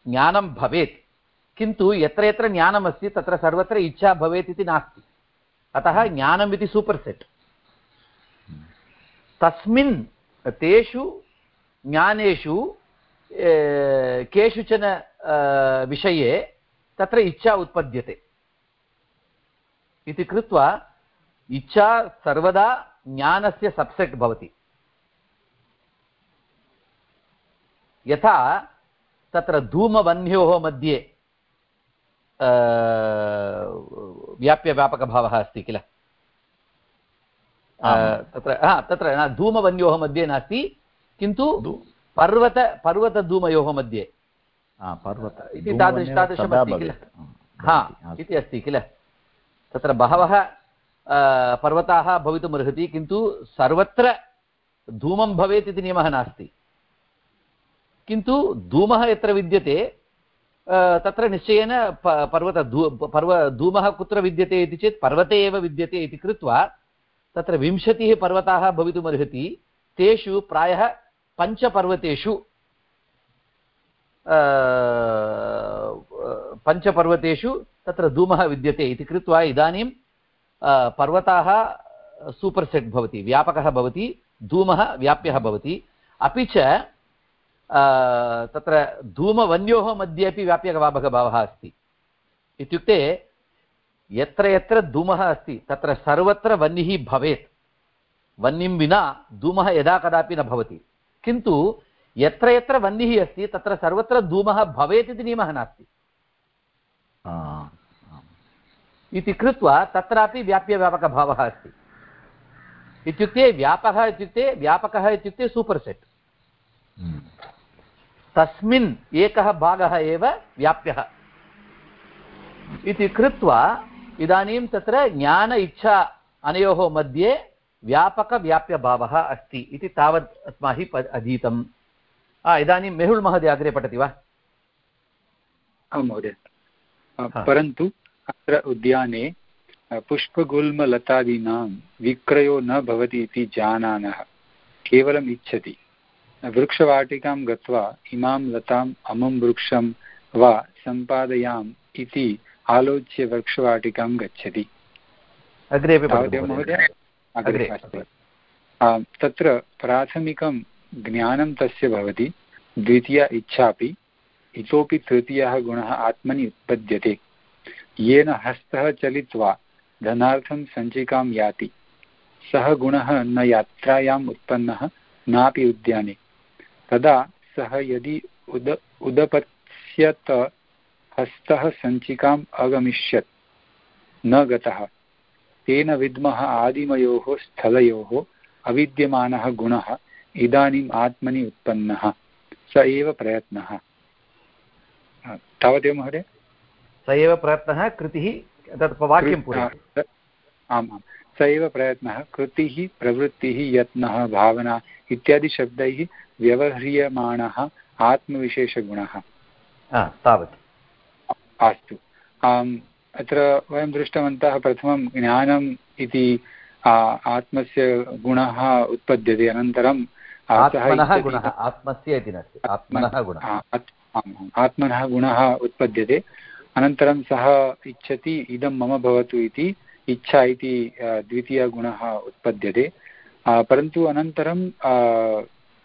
A: ज्ञानं भवेत्। किन्तु यत्र यत्र ज्ञानमस्ति तत्र सर्वत्र इच्छा भवेत् इति नास्ति। अतः ज्ञानम् इति सूपर् सेट् तस्मिन् तेषु ज्ञानेषु केषुचन विषये तत्र इच्छा उत्पद्यते। इति कृत्वा इच्छा सर्वदा ज्ञानस्य सब्सेट् भवति। यथा तत्र धूमवह्न्योः मध्ये व्याप्यव्यापकभावः अस्ति किल? तत्र हा तत्र न धूमवन्योः मध्ये नास्ति किन्तु पर्वत पर्वतधूमयोः मध्ये।
B: पर्वत
A: इति तादृश तादृशमस्ति किल? हा इति अस्ति किल? तत्र बहवः पर्वताः भवितुमर्हति किन्तु सर्वत्र धूमं भवेत् इति नियमः नास्ति। किन्तु धूमः यत्र विद्यते तत्र निश्चयेन पर्वत पर्व, धूमः कुत्र विद्यते इति चेत् पर्वते एव विद्यते इति कृत्वा, तत्र विंशतिः पर्वताः भवितुमर्हति तेषु प्रायः पञ्चपर्वतेषु पञ्चपर्वतेषु तत्र धूमः विद्यते इति कृत्वा इदानीं पर्वताः सूपर् सेट् भवति, व्यापकः भवति, धूमः व्याप्यः भवति। अपि च तत्र धूमवन्योः मध्ये अपि व्याप्यभावः अस्ति। इत्युक्ते, यत्र यत्र धूमः अस्ति, तत्र सर्वत्र वह्निः भवेत्। वह्निं विना धूमः यदा कदापि न भवति। किन्तु, यत्र यत्र वह्निः अस्ति, तत्र सर्वत्र धूमः भवेत् इति नियमः नास्ति। इति कृत्वा तत्रापि व्याप्यव्यापकभावः अस्ति। इत्युक्ते व्यापकः इत्युक्ते व्यापकः इत्युक्ते सूपर् सेट् हम्म। तस्मिन् एकः भागः एव व्याप्यः। इति कृत्वा इदानीं तत्र ज्ञान इच्छा अनयोः मध्ये व्यापकव्याप्यभावः अस्ति इति तावत् अस्माभिः अधीतम्। इदानीं मेहुल् महोदय अग्रे पठति वा?
C: आं महोदय परन्तु अत्र उद्याने पुष्पगुल्मलतादीनां विक्रयो न भवति इति जानानः केवलम् इच्छति। वृक्षवाटिकां गत्वा इमां लताम् अमुं वृक्षं वा सम्पादयाम् इति आलोच्य वृक्षवाटिकां गच्छति। तत्र प्राथमिकं ज्ञानं तस्य भवति द्वितीया इच्छापि इतोपि तृतीयः गुणः आत्मनि उत्पद्यते। येन हस्तः चलित्वा धनार्थं सञ्चिकां याति। सः गुणः न यात्रायाम् उत्पन्नः, नापि उद्याने। तदा सः यदि उद, उदपत्स्यत हस्तः सञ्चिकाम् अगमिष्यत्, न गतः। तेन विद्मः आदिमयोः, स्थलयोः, अविद्यमानः गुणः, इदानीम् आत्मनि उत्पन्नः। स एव प्रयत्नः। तावदेव महोदय?
A: स एव प्रयत्नः कृतिः तत् वाक्यं
C: आम् आम्। स एव प्रयत्नः कृतिः प्रवृत्तिः यत्नः भावना इत्यादिशब्दैः व्यवह्रियमाणः आत्मविशेषगुणः।
A: तावत्।
C: अस्तु। अत्र वयं दृष्टवन्तः प्रथमं ज्ञानम् इति आत्मस्य गुणः उत्पद्यते अनन्तरं
A: आत्मनः गुणः
C: उत्पद्यते। अनन्तरं सः इच्छति, इदं मम भवतु इति, इच्छा इति द्वितीयगुणः उत्पद्यते। परन्तु अनन्तरं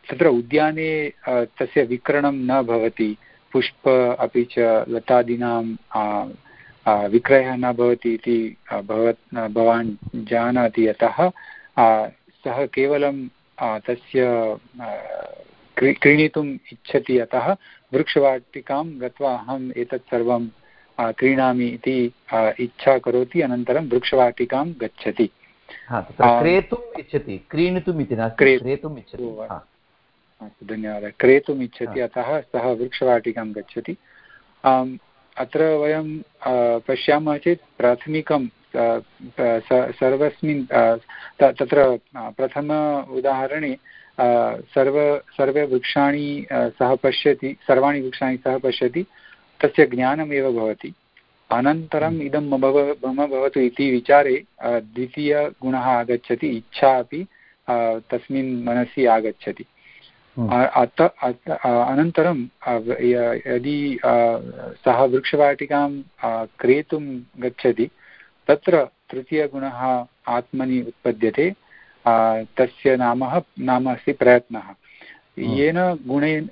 C: तत्र उद्याने तस्य विक्रयणं न भवति। पुष्प अपि च लतादीनां विक्रयः न भवति इति भवत् भवान् जानाति अतः सः केवलं तस्य क्रीणितुम् इच्छति अतः वृक्षवाटिकां गत्वा अहम् एतत् सर्वं क्रीणामि इति इच्छा करोति अनन्तरं वृक्षवाटिकां गच्छति।
A: क्रेतुम् इच्छति क्रीणितुम् इति न क्रेतुम् इच्छति।
C: अस्तु धन्यवादः। क्रेतुम् इच्छति अतः सः वृक्षवाटिकां गच्छति। अत्र वयं पश्यामः चेत् प्राथमिकं सर्वस्मिन् तत्र प्रथम उदाहरणे सर्व सर्वे वृक्षाणि सः पश्यति सर्वाणि वृक्षाणि सः पश्यति। तस्य ज्ञानमेव भवति। अनन्तरम् इदं मम मम भवतु इति विचारे द्वितीयगुणः आगच्छति इच्छा अपि तस्मिन् मनसि आगच्छति। अत अनन्तरं यदि सः वृक्षवाटिकां क्रेतुं गच्छति तत्र तृतीयगुणः आत्मनि उत्पद्यते तस्य नाम नाम अस्ति प्रयत्नः। येन गुणेन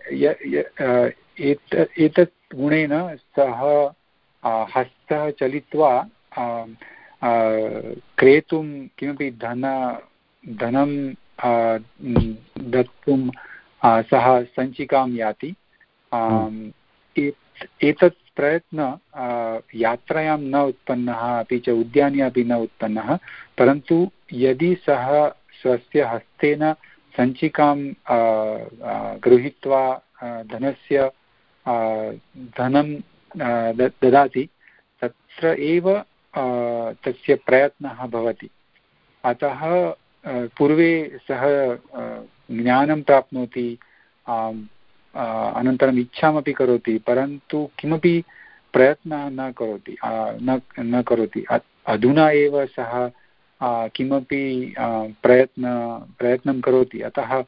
C: एतत् गुणेन सः हस्तः चलित्वा क्रेतुं किमपि धन, धनं दत्तुं सः सञ्चिकां याति। एतत् प्रयत्न यात्रायां न उत्पन्नः, अपि च उद्याने अपि न उत्पन्नः, परन्तु यदि सः स्वस्य हस्तेन सञ्चिकां गृहीत्वा धनस्य धनं ददाति। तत्र एव तस्य प्रयत्नः भवति। अतः पूर्वे सः ज्ञानं प्राप्नोति अनन्तरम् इच्छामपि करोति, परन्तु किमपि प्रयत्नः न करोति न न करोति। अधुना एव सः किमपि प्रयत्न, प्रयत्नं करोति। अतः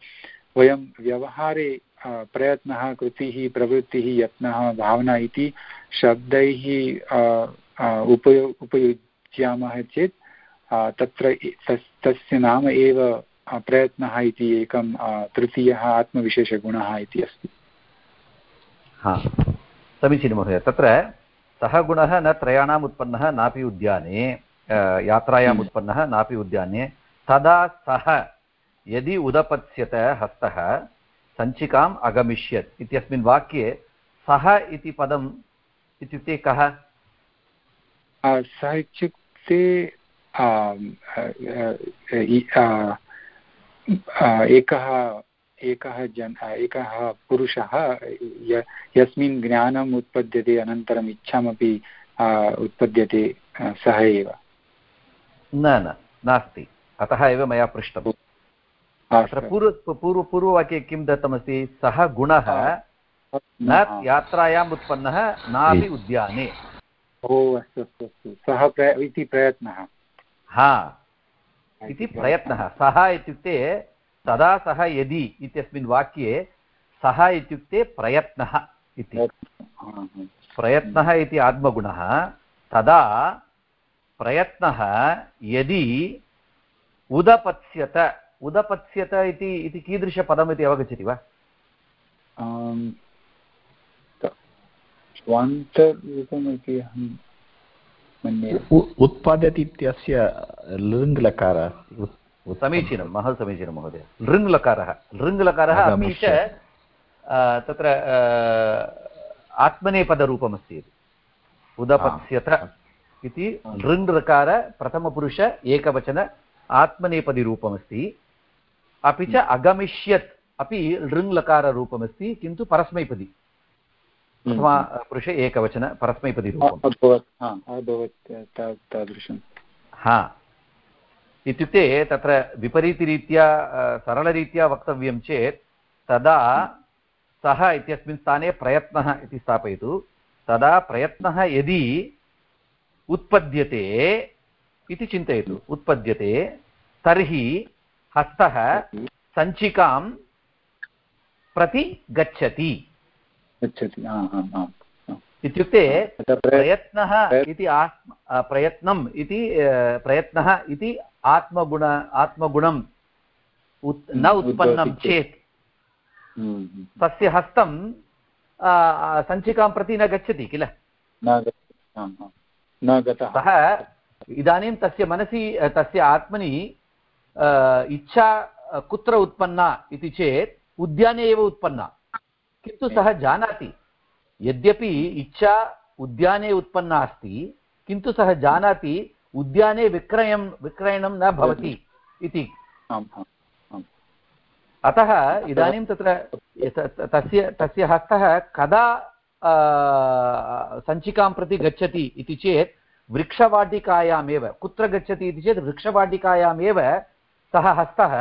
C: वयं व्यवहारे प्रयत्नः कृतिः प्रवृत्तिः यत्नः भावना इति शब्दैः उपयो उपयुज्यामः चेत् तत्र तस्य नाम एव प्रयत्नः इति एकं तृतीयः आत्मविशेषगुणः इति अस्ति।
A: हा। समीचीनं महोदय तत्र सः गुणः न त्रयाणाम् उत्पन्नः नापि उद्याने यात्रायाम्
C: हम्म।
A: उत्पन्नः नापि उद्याने। तदा सः यदि उदपत्स्यत हस्तः सञ्चिकाम् अगमिष्यत्। इत्यस्मिन् वाक्ये सः इति पदम् इत्युक्ते कः?
C: सः इत्युक्ते एकः एकः जन एकः पुरुषः यस्मिन् ज्ञानम् उत्पद्यते अनन्तरम् इच्छामपि उत्पद्यते सः एव।
A: न न नास्ति। अतः एव मया पृष्टम्। अत्र पूर्व पूर्व पूर्ववाक्ये किं दत्तमस्ति? सः गुणः न यात्रायाम् उत्पन्नः नापि उद्याने।
C: ओ अस्तु अस्तु अस्तु। सः इति प्रयत्नः।
A: हा। इति प्रयत्नः। सः इत्युक्ते तदा सः यदि इत्यस्मिन् वाक्ये सः इत्युक्ते प्रयत्नः इति। प्रयत्नः इति आत्मगुणः। तदा प्रयत्नः यदि उदपत्स्यत उदपत्स्यत इति इति कीदृशपदमिति अवगच्छति वा?
C: स्वान्तरूपमिति अहं मन्ये।
B: उत्पाद्यति इत्यस्य लृङ्लकार
A: समीचीनं महत् समीचीनं महोदय। लृङ्लकारः। लृङ्लकारः अपि च तत्र आत्मनेपदरूपमस्ति उदपत्स्यत इति लृङ्लकार प्रथमपुरुष एकवचन आत्मनेपदिरूपमस्ति। अपि च अगमिष्यत्। अपि लृङ्लकाररूपमस्ति किन्तु परस्मैपदी। प्रथमा पुरुषे एकवचन परस्मैपदिरूपम्।
C: अभवत्। तादृशं।
A: हा। इत्युक्ते तत्र विपरीतरीत्या सरलरीत्या वक्तव्यं चेत् तदा सः इत्यस्मिन् स्थाने प्रयत्नः इति स्थापयतु। तदा प्रयत्नः यदि उत्पद्यते इति चिन्तयतु। उत्पद्यते तर्हि हस्तः सञ्चिकां प्रति गच्छति।
C: गच्छति।
A: इत्युक्ते प्रयत्नः इति आत्म प्रयत्नम् इति प्रयत्नः इति आत्मगुण आत्मगुणम् उत् न उत्पन्नं चेत्। तस्य हस्तं सञ्चिकां प्रति न गच्छति किल? सः इदानीं तस्य मनसि तस्य आत्मनि इच्छा कुत्र उत्पन्ना इति चेत् उद्याने एव उत्पन्ना। किन्तु सः जानाति। यद्यपि इच्छा उद्याने उत्पन्ना अस्ति किन्तु सः जानाति उद्याने विक्रयं विक्रयणं न भवति इति। अतः इदानीं तत्र तस्य तस्य हस्तः कदा सञ्चिकां प्रति गच्छति इति चेत् वृक्षवाटिकायामेव कुत्र गच्छति इति चेत् वृक्षवाटिकायामेव सः हस्तः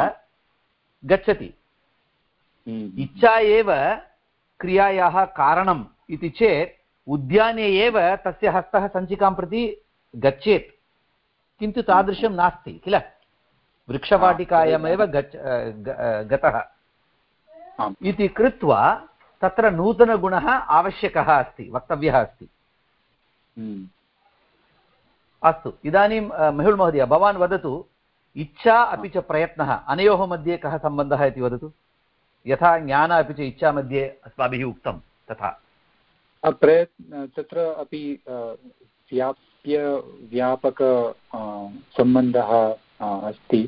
A: गच्छति। इच्छा एव क्रियायाः कारणम् इति चेत् उद्याने एव तस्य हस्तः सञ्चिकां प्रति गच्छेत्। किन्तु तादृशं नास्ति किल? वृक्षवाटिकायामेव गच्छ गतः। इति कृत्वा तत्र नूतनगुणः आवश्यकः अस्ति वक्तव्यः अस्ति। अस्तु इदानीं मेहुल् महोदय भवान् वदतु इच्छा अपि च प्रयत्नः। अनयोः मध्ये कः सम्बन्धः इति वदतु। यथा ज्ञान अपि च इच्छा मध्ये अस्माभिः उक्तं तथा।
C: प्रयत्न तत्र अपि व्याप्यव्यापक सम्बन्धः अस्ति।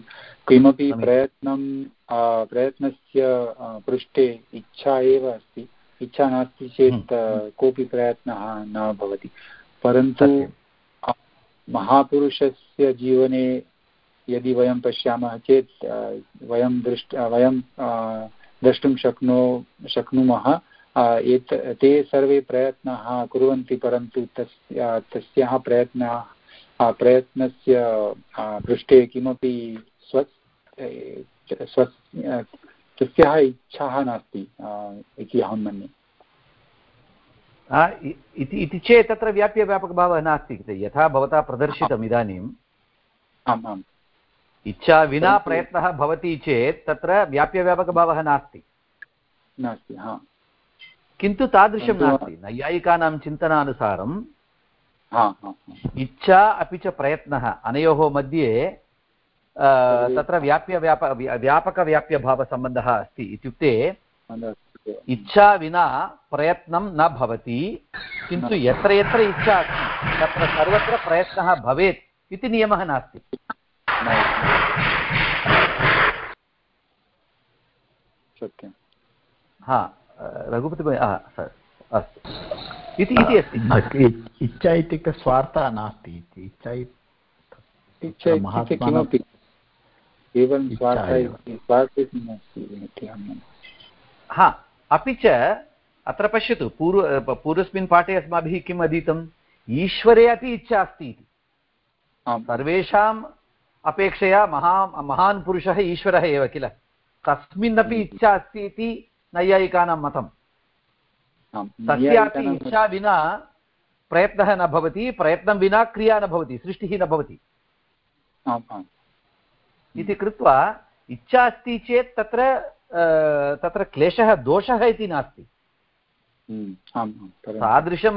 C: किमपि प्रयत्नं प्रयत्नस्य पृष्ठे इच्छा एव अस्ति। इच्छा नास्ति चेत् कोऽपि प्रयत्नः न भवति। परन्तु महापुरुषस्य जीवने यदि वयं पश्यामः चेत् वयं दृष्ट वयं द्रष्टुं शक्नो शक्नुमः एत ते सर्वे प्रयत्नाः कुर्वन्ति परन्तु तस्य तस्याः प्रयत्नाः प्रयत्नस्य पृष्ठे किमपि स्व स्व तस्याः इच्छाः नास्ति इति अहं मन्ये।
A: इति चेत् तत्र व्याप्यव्यापकभावः नास्ति यथा भवता प्रदर्शितम् इदानीम्
C: आम् आम्।
A: इच्छा विना प्रयत्नः भवति चेत् तत्र व्याप्यव्यापकभावः नास्ति।
C: नास्ति
A: किन्तु तादृशं नास्ति। नैयायिकानां चिन्तनानुसारं इच्छा अपि च प्रयत्नः अनयोः मध्ये तत्र व्याप्यव्याप व्यापकव्याप्यभावसम्बन्धः अस्ति इत्युक्ते इच्छा विना प्रयत्नं न भवति किन्तु यत्र यत्र इच्छा अस्ति तत्र सर्वत्र प्रयत्नः भवेत् इति नियमः नास्ति।
C: सत्यं
A: हा रघुपति अस्तु। इति इति अस्ति।
B: इच्छा इत्युक्ते स्वार्थः नास्ति इति। इच्छा
C: इच्छा किमपि केवलं
A: हा अपि च अत्र पश्यतु पूर्व पूर्वस्मिन् पाठे अस्माभिः किम् अधीतम्? ईश्वरे अपि इच्छा अस्ति इति। सर्वेषाम् अपेक्षया महा महान् पुरुषः ईश्वरः एव किल? कस्मिन्नपि इच्छा अस्ति इति नैयायिकानां मतं तस्यापि इच्छा विना प्रयत्नः न भवति प्रयत्नं विना क्रिया न भवति सृष्टिः न भवति। इति कृत्वा इच्छा अस्ति चेत् तत्र तत्र क्लेशः दोषः इति नास्ति। तादृशं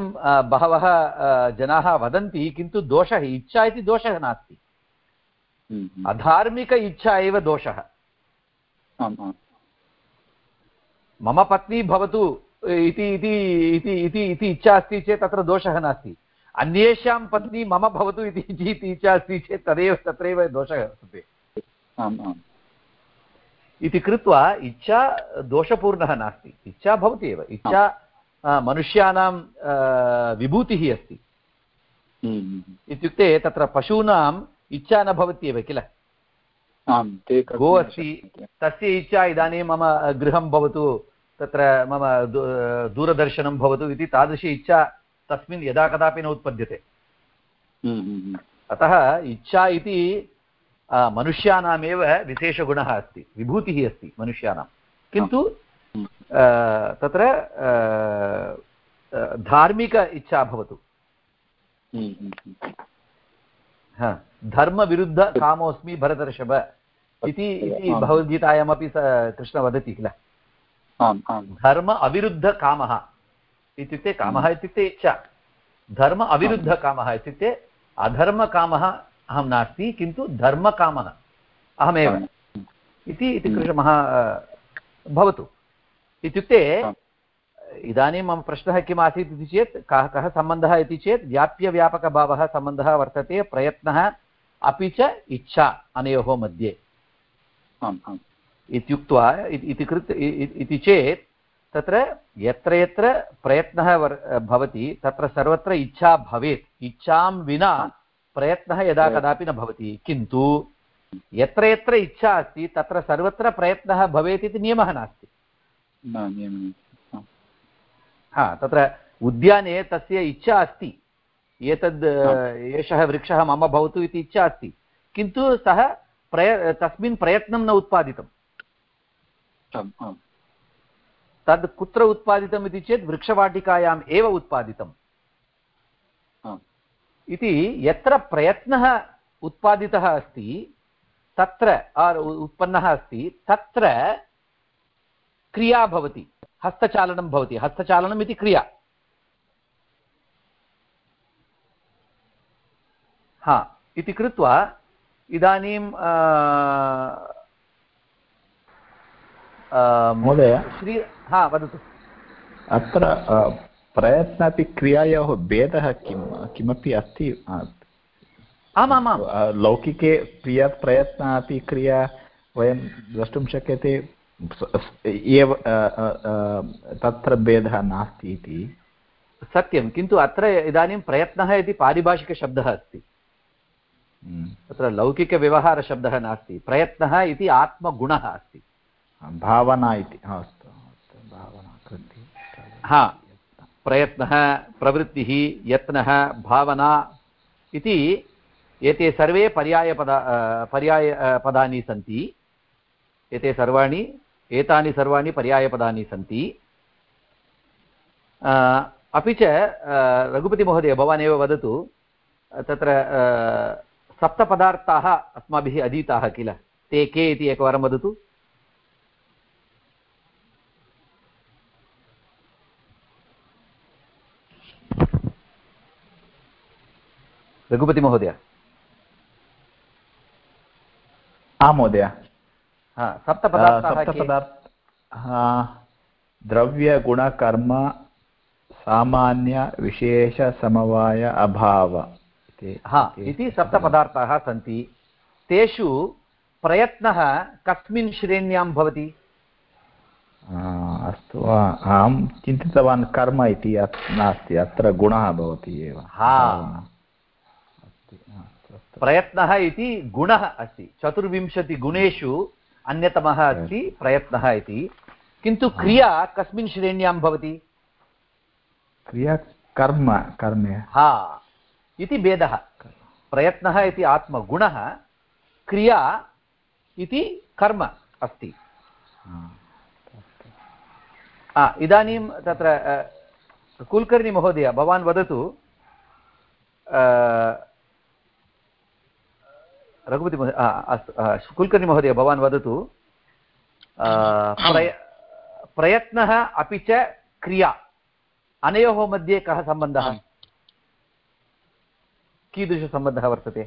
A: बहवः जनाः वदन्ति किन्तु दोषः इच्छा इति दोषः नास्ति। अधार्मिक इच्छा एव दोषः। मम पत्नी भवतु इति इति इच्छा अस्ति चेत् तत्र दोषः नास्ति। अन्येषां पत्नी मम भवतु इति इच्छा अस्ति चेत् तदेव तत्रैव दोषः वर्तते। इति कृत्वा इच्छा दोषपूर्णः नास्ति। इच्छा भवति एव। इच्छा मनुष्याणां विभूतिः अस्ति। इत्युक्ते तत्र पशूनाम् इच्छा न भवत्येव किल? गो अस्ति तस्य इच्छा इदानीं मम गृहं भवतु तत्र मम दूरदर्शनं भवतु इति तादृशी इच्छा तस्मिन् यदा कदापि न उत्पद्यते। अतः इच्छा इति मनुष्याणामेव विशेषगुणः अस्ति विभूतिः अस्ति मनुष्याणां। किन्तु तत्र धार्मिक इच्छा भवतु। धर्मविरुद्धकामोऽस्मि भरतर्षभ इति भगवद्गीतायामपि स कृष्ण वदति किल? धर्म अविरुद्धकामः इत्युक्ते कामः इत्युक्ते इच्छा धर्म अविरुद्धकामः इत्युक्ते अधर्मकामः अहं नास्ति किन्तु धर्मकामः अहमेव। इति इति कृष्णमः भवतु। इत्युक्ते इदानीं मम प्रश्नः किम् आसीत् इति चेत् कः कः सम्बन्धः इति चेत् व्याप्यव्यापकभावः सम्बन्धः वर्तते प्रयत्नः अपि च इच्छा अनयोः मध्ये। इत्युक्त्वा इति कृत् इति चेत् तत्र यत्र यत्र प्रयत्नः वर् भवति तत्र सर्वत्र इच्छा भवेत्। इच्छां विना प्रयत्नः यदा कदापि न भवति। किन्तु यत्र यत्र इच्छा अस्ति तत्र सर्वत्र प्रयत्नः भवेत् इति नियमः नास्ति। हा तत्र उद्याने तस्य इच्छा अस्ति। एतद् एषः वृक्षः मम भवतु इति इच्छा अस्ति। किन्तु सः प्रय तस्मिन् प्रयत्नं न उत्पादितम्। तद् कुत्र उत्पादितम् इति चेत् वृक्षवाटिकायाम् एव उत्पादितम्। इति यत्र प्रयत्नः उत्पादितः अस्ति तत्र उत्पन्नः अस्ति तत्र क्रिया भवति हस्तचालनं भवति। हस्तचालनम् इति क्रिया। हा इति कृत्वा इदानीं
B: महोदय।
A: श्री हा वदतु।
B: अत्र प्रयत्न अपि क्रियायोः भेदः किं किमपि अस्ति?
A: आमामां
B: लौकिके क्रिया प्रयत्न अपि क्रिया वयं द्रष्टुं शक्यते एव तत्र भेदः नास्ति इति।
A: सत्यं किन्तु अत्र इदानीं प्रयत्नः इति पारिभाषिकशब्दः अस्ति।
B: हम्म।
A: तत्र लौकिकव्यवहारशब्दः नास्ति। प्रयत्नः इति आत्मगुणः अस्ति।
B: भावना इति। अस्तु भावना कृतिः
A: हा प्रयत्नः प्रवृत्तिः यत्नः भावना इति एते सर्वे पर्यायपदा पर्याय पदानि सन्ति। एते सर्वाणि एतानि सर्वाणि पर्यायपदानि सन्ति। अपि च रघुपतिमहोदय भवान् एव वदतु, तत्र सप्तपदार्थाः अस्माभिः अधीताः किल? ते के इति एकवारं वदतु। रघुपतिमहोदय।
B: आं महोदय।
A: सप्तपदार्थाः
B: सप्तपदार्थ द्रव्यगुणकर्म सामान्यविशेषसमवाय अभाव
A: हा इति सप्तपदार्थाः सन्ति। तेषु प्रयत्नः कस्मिन् श्रेण्यां भवति?
B: अस्तु अहं चिन्तितवान् कर्म इति नास्ति अत्र गुणः भवति एव।
A: हा। प्रयत्नः इति गुणः अस्ति। चतुर्विंशतिगुणेषु अन्यतमः अस्ति प्रयत्नः इति। किन्तु क्रिया कस्मिन् श्रेण्यां भवति।
B: क्रिया कर्म कर्म।
A: हा इति भेदः। प्रयत्नः इति आत्मगुणः क्रिया इति कर्म अस्ति। इदानीं तत्र कुलकर्णिमहोदय भवान् वदतु रघुपति अस्तु कुलकर्णिमहोदय भवान् वदतु प्रय प्रयत्नः अपि च क्रिया। अनयोः मध्ये कः सम्बन्धः? कीदृशसम्बन्धः वर्तते?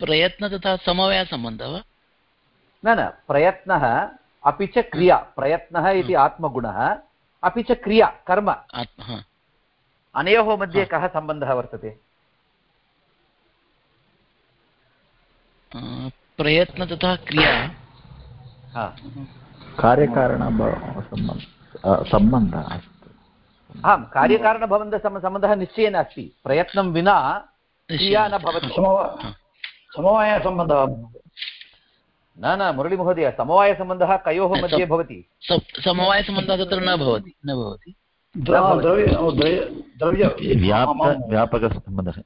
E: प्रयत्न तथा समवायसम्बन्धः वा?
A: न न प्रयत्नः अपि च क्रिया। प्रयत्नः इति आत्मगुणः अपि च क्रिया कर्म। अनयोः मध्ये कः सम्बन्धः वर्तते?
E: प्रयत्न तथा क्रिया
B: कार्यकारण सम्बन्धः अस्तु
A: आम् कार्यकारणभवन्तसम्बन्धः निश्चयेन अस्ति प्रयत्नं विना क्रिया न भवति
D: समवायसम्बन्धः
A: न न मुरळीमहोदय समवायसम्बन्धः कयोः मध्ये भवति
E: समवायसम्बन्धः तत्र न भवति न भवति
B: व्यापकसम्बन्धः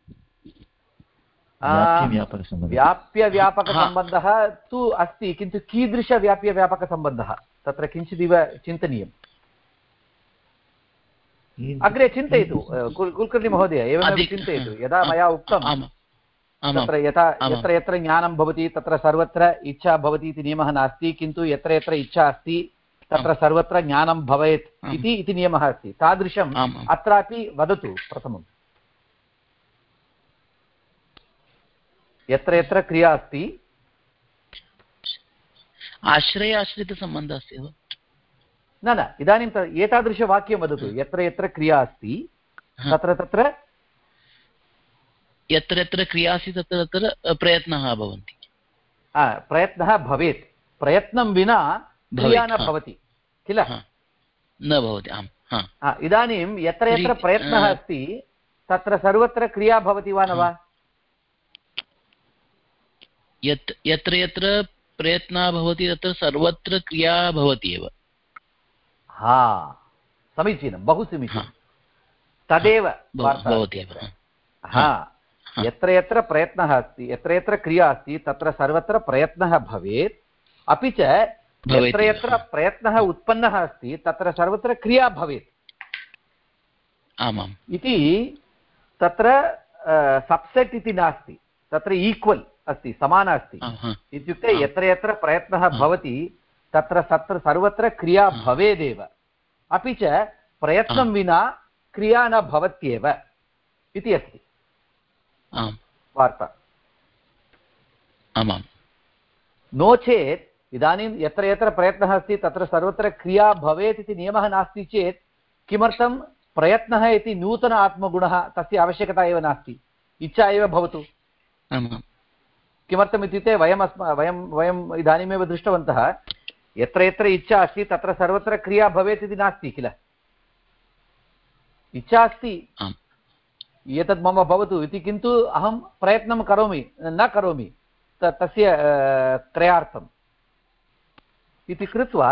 A: व्याप्यव्यापकसम्बन्धः तु अस्ति किन्तु कीदृशव्याप्यव्यापकसम्बन्धः तत्र किञ्चिदिव चिन्तनीयम्। अग्रे चिन्तयतु कुलकर्णिमहोदय एवमेव चिन्तयतु यदा मया उक्तं तत्र यथा यत्र यत्र ज्ञानं भवति तत्र सर्वत्र इच्छा भवति इति नियमः नास्ति किन्तु यत्र यत्र इच्छा अस्ति तत्र सर्वत्र ज्ञानं भवेत् इति इति नियमः अस्ति। तादृशम् अत्रापि वदतु प्रथमम्। यत्र यत्र क्रिया अस्ति?
E: आश्रय आश्रितसम्बन्धः अस्ति वा?
A: न न इदानीं एतादृशवाक्यं वदतु. यत्र यत्र क्रिया अस्ति तत्र तत्र?
E: यत्र यत्र क्रिया अस्ति तत्र तत्र प्रयत्नः भवन्ति।
A: प्रयत्नः भवेत्. प्रयत्नं विना क्रिया न भवति किल?
E: न भवति आम्
A: इदानीं यत्र यत्र प्रयत्नः अस्ति तत्र सर्वत्र क्रिया भवति वा न वा?
E: यत् यत्र यत्र प्रयत्नः भवति तत्र सर्वत्र क्रिया भवति एव।
A: हा समीचीनं बहु समीचीनं। तदेव
E: भवति एव।
A: हा। यत्र यत्र प्रयत्नः अस्ति यत्र यत्र क्रिया अस्ति तत्र सर्वत्र प्रयत्नः भवेत्। अपि च यत्र यत्र प्रयत्नः उत्पन्नः अस्ति तत्र सर्वत्र क्रिया भवेत्।
E: आमाम्।
A: इति तत्र सब्सेट् इति नास्ति। तत्र ईक्वल् अस्ति समान अस्ति। इत्युक्ते यत्र यत्र प्रयत्नः भवति तत्र तत्र सर्वत्र क्रिया भवेदेव। अपि च प्रयत्नं विना क्रिया न भवत्येव इति अस्ति। वार्ता।
E: आमाम्।
A: नो चेत् इदानीं यत्र यत्र प्रयत्नः अस्ति तत्र सर्वत्र क्रिया भवेत् इति नियमः नास्ति चेत् किमर्थं प्रयत्नः इति नूतन आत्मगुणः तस्य आवश्यकता एव नास्ति। इच्छा एव भवतु। किमर्थम् इत्युक्ते वयम् अस्मा वयं वयम् इदानीमेव दृष्टवन्तः यत्र यत्र इच्छा अस्ति तत्र सर्वत्र क्रिया भवेत् इति नास्ति किल? इच्छा अस्ति। एतत् मम भवतु इति किन्तु अहं प्रयत्नं करोमि न करोमि तस्य क्रयार्थम् इति कृत्वा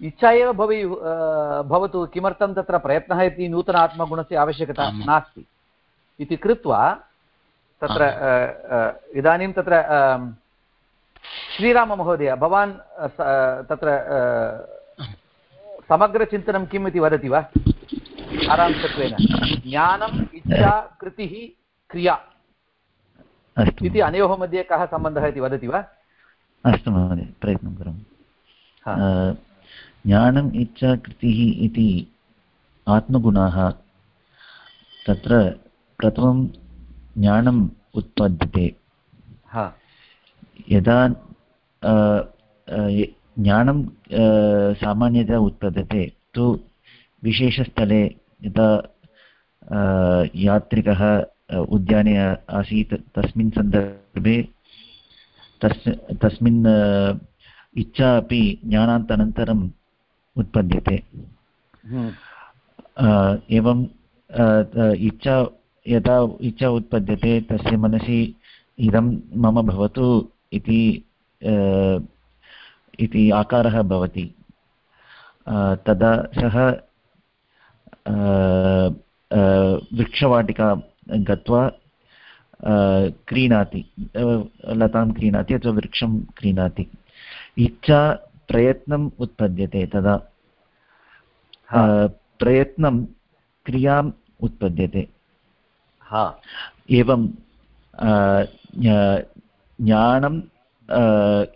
A: इच्छा एव भवेयुः भवतु किमर्थं तत्र प्रयत्नः इति नूतन आत्मगुणस्य आवश्यकता। नास्ति। इति कृत्वा तत्र इदानीं तत्र श्रीराममहोदय भवान् तत्र समग्रचिन्तनं किम् इति वदति वा? आरांशत्वेन ज्ञानम् इच्छा कृतिः क्रिया।
F: अस्तु
A: इति अनयोः मध्ये कः सम्बन्धः इति वदति वा?
F: अस्तु महोदय प्रयत्नं करोमि। ज्ञानम् इच्छा कृतिः इति आत्मगुणाः तत्र प्रथमं ज्ञानम् उत्पद्यते।
A: हा।
F: यदा ज्ञानं सामान्यतया उत्पद्यते तु विशेषस्थले यदा यात्रिकः उद्याने आसीत् तस्मिन् सन्दर्भे तस् तस्मिन् इच्छा अपि ज्ञानान्तनन्तरम् उत्पद्यते।
A: हम्म,
F: एवं इच्छा यदा इच्छा उत्पद्यते तस्य मनसि इदं मम भवतु इति इति आकारः भवति। तदा सः वृक्षवाटिका गत्वा क्रीणाति लतां क्रीणाति अथवा वृक्षं क्रीणाति। इच्छा प्रयत्नम् उत्पद्यते तदा। प्रयत्नं क्रियाम् उत्पद्यते।
A: हा।
F: एवं ज्ञ- ज्ञानम् अ,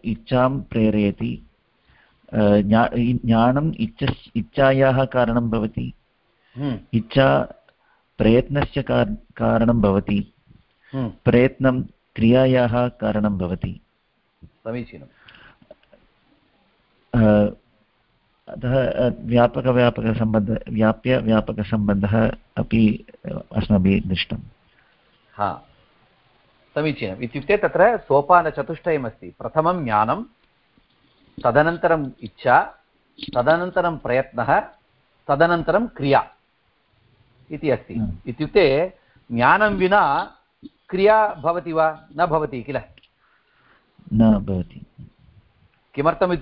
F: इच्छां प्रेरयति ज्ञानम् इच्छ इच्छायाः कारणं भवति
A: हम्म,
F: इच्छा प्रयत्नस्य कार- कारणं भवति
A: हम्म,
F: प्रयत्नं क्रियायाः कारणं भवति।
A: समीचीनम्।
F: अ, अतः व्यापकव्यापकसम्बन्ध व्याप्यव्यापकसम्बन्धः अपि अ, अस्माभिः दृष्टम्।
A: हा। समीचीनम्। इत्युक्ते तत्र सोपानचतुष्टयमस्ति। प्रथमं ज्ञानं तदनन्तरम् इच्छा तदनन्तरं प्रयत्नः तदनन्तरं क्रिया इति अस्ति. इत्युक्ते ज्ञानं विना क्रिया भवति वा? न भवति किल?
F: न भवति।
A: किमर्थम्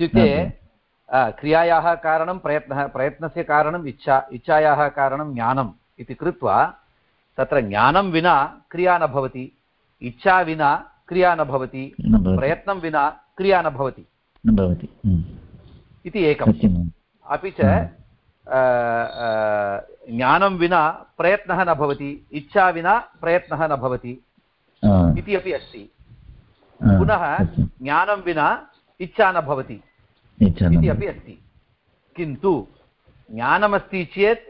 A: क्रियायाः कारणं प्रयत्नः प्रयत्नस्य कारणम् इच्छा इच्छायाः कारणं ज्ञानम् इति कृत्वा तत्र ज्ञानं विना क्रिया न भवति इच्छा विना क्रिया न भवति प्रयत्नं विना क्रिया न भवति. इति एकम् अपि च ज्ञानं विना प्रयत्नः न भवति इच्छा विना प्रयत्नः न भवति इति अपि अस्ति पुनः ज्ञानं विना इच्छा न भवति इति अपि अस्ति। किन्तु ज्ञानमस्ति चेत्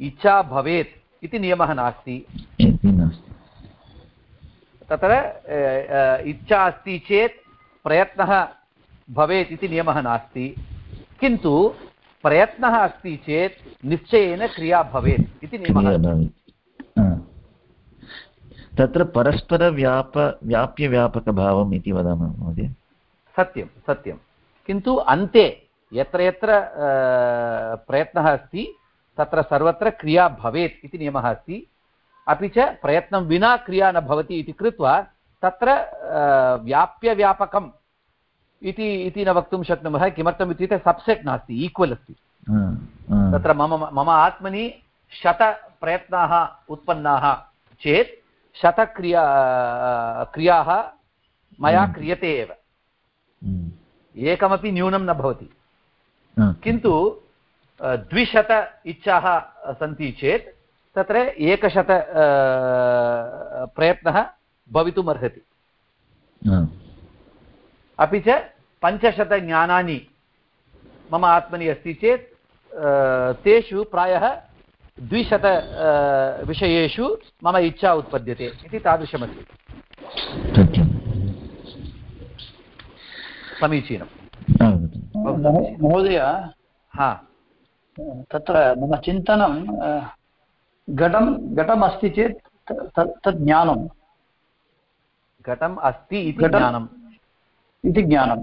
A: इच्छा भवेत् इति नियमः नास्ति। तत्र इच्छा अस्ति चेत् प्रयत्नः भवेत् इति नियमः नास्ति। किन्तु प्रयत्नः अस्ति चेत् निश्चयेन क्रिया भवेत् इति नियमः।
F: तत्र परस्परव्याप व्याप्यव्यापकभावम् इति वदामः महोदय।
A: सत्यं सत्यं। किन्तु अन्ते यत्र यत्र प्रयत्नः अस्ति तत्र सर्वत्र क्रिया भवेत् इति नियमः अस्ति अपि च प्रयत्नं विना क्रिया न भवति इति कृत्वा तत्र व्याप्यव्यापकम् इति इति न वक्तुं शक्नुमः किमर्थम् इत्युक्ते सब्सेट् नास्ति ईक्वल् अस्ति
F: आ, आ.
A: तत्र मम मम आत्मनि शतप्रयत्नाः उत्पन्नाः चेत् शतक्रिया क्रियाः मया
F: हम्म.
A: क्रियते एव
F: हम्म.
A: एकमपि न्यूनं न भवति। किन्तु द्विशत इच्छाः सन्ति चेत् तत्र एकशत प्रयत्नः भवितुम् अर्हति अपि च पञ्चशतज्ञानानि मम आत्मनि अस्ति चेत् तेषु प्रायः द्विशत विषयेषु मम इच्छा उत्पद्यते इति तादृशमस्ति।
F: सत्यम्।
A: समीचीनं।
D: महोदय
A: हा।
D: तत्र मम चिन्तनं घटं घटमस्ति चेत् तत् ज्ञानं
A: घटम् अस्ति इति ज्ञानम्।
D: इति ज्ञानं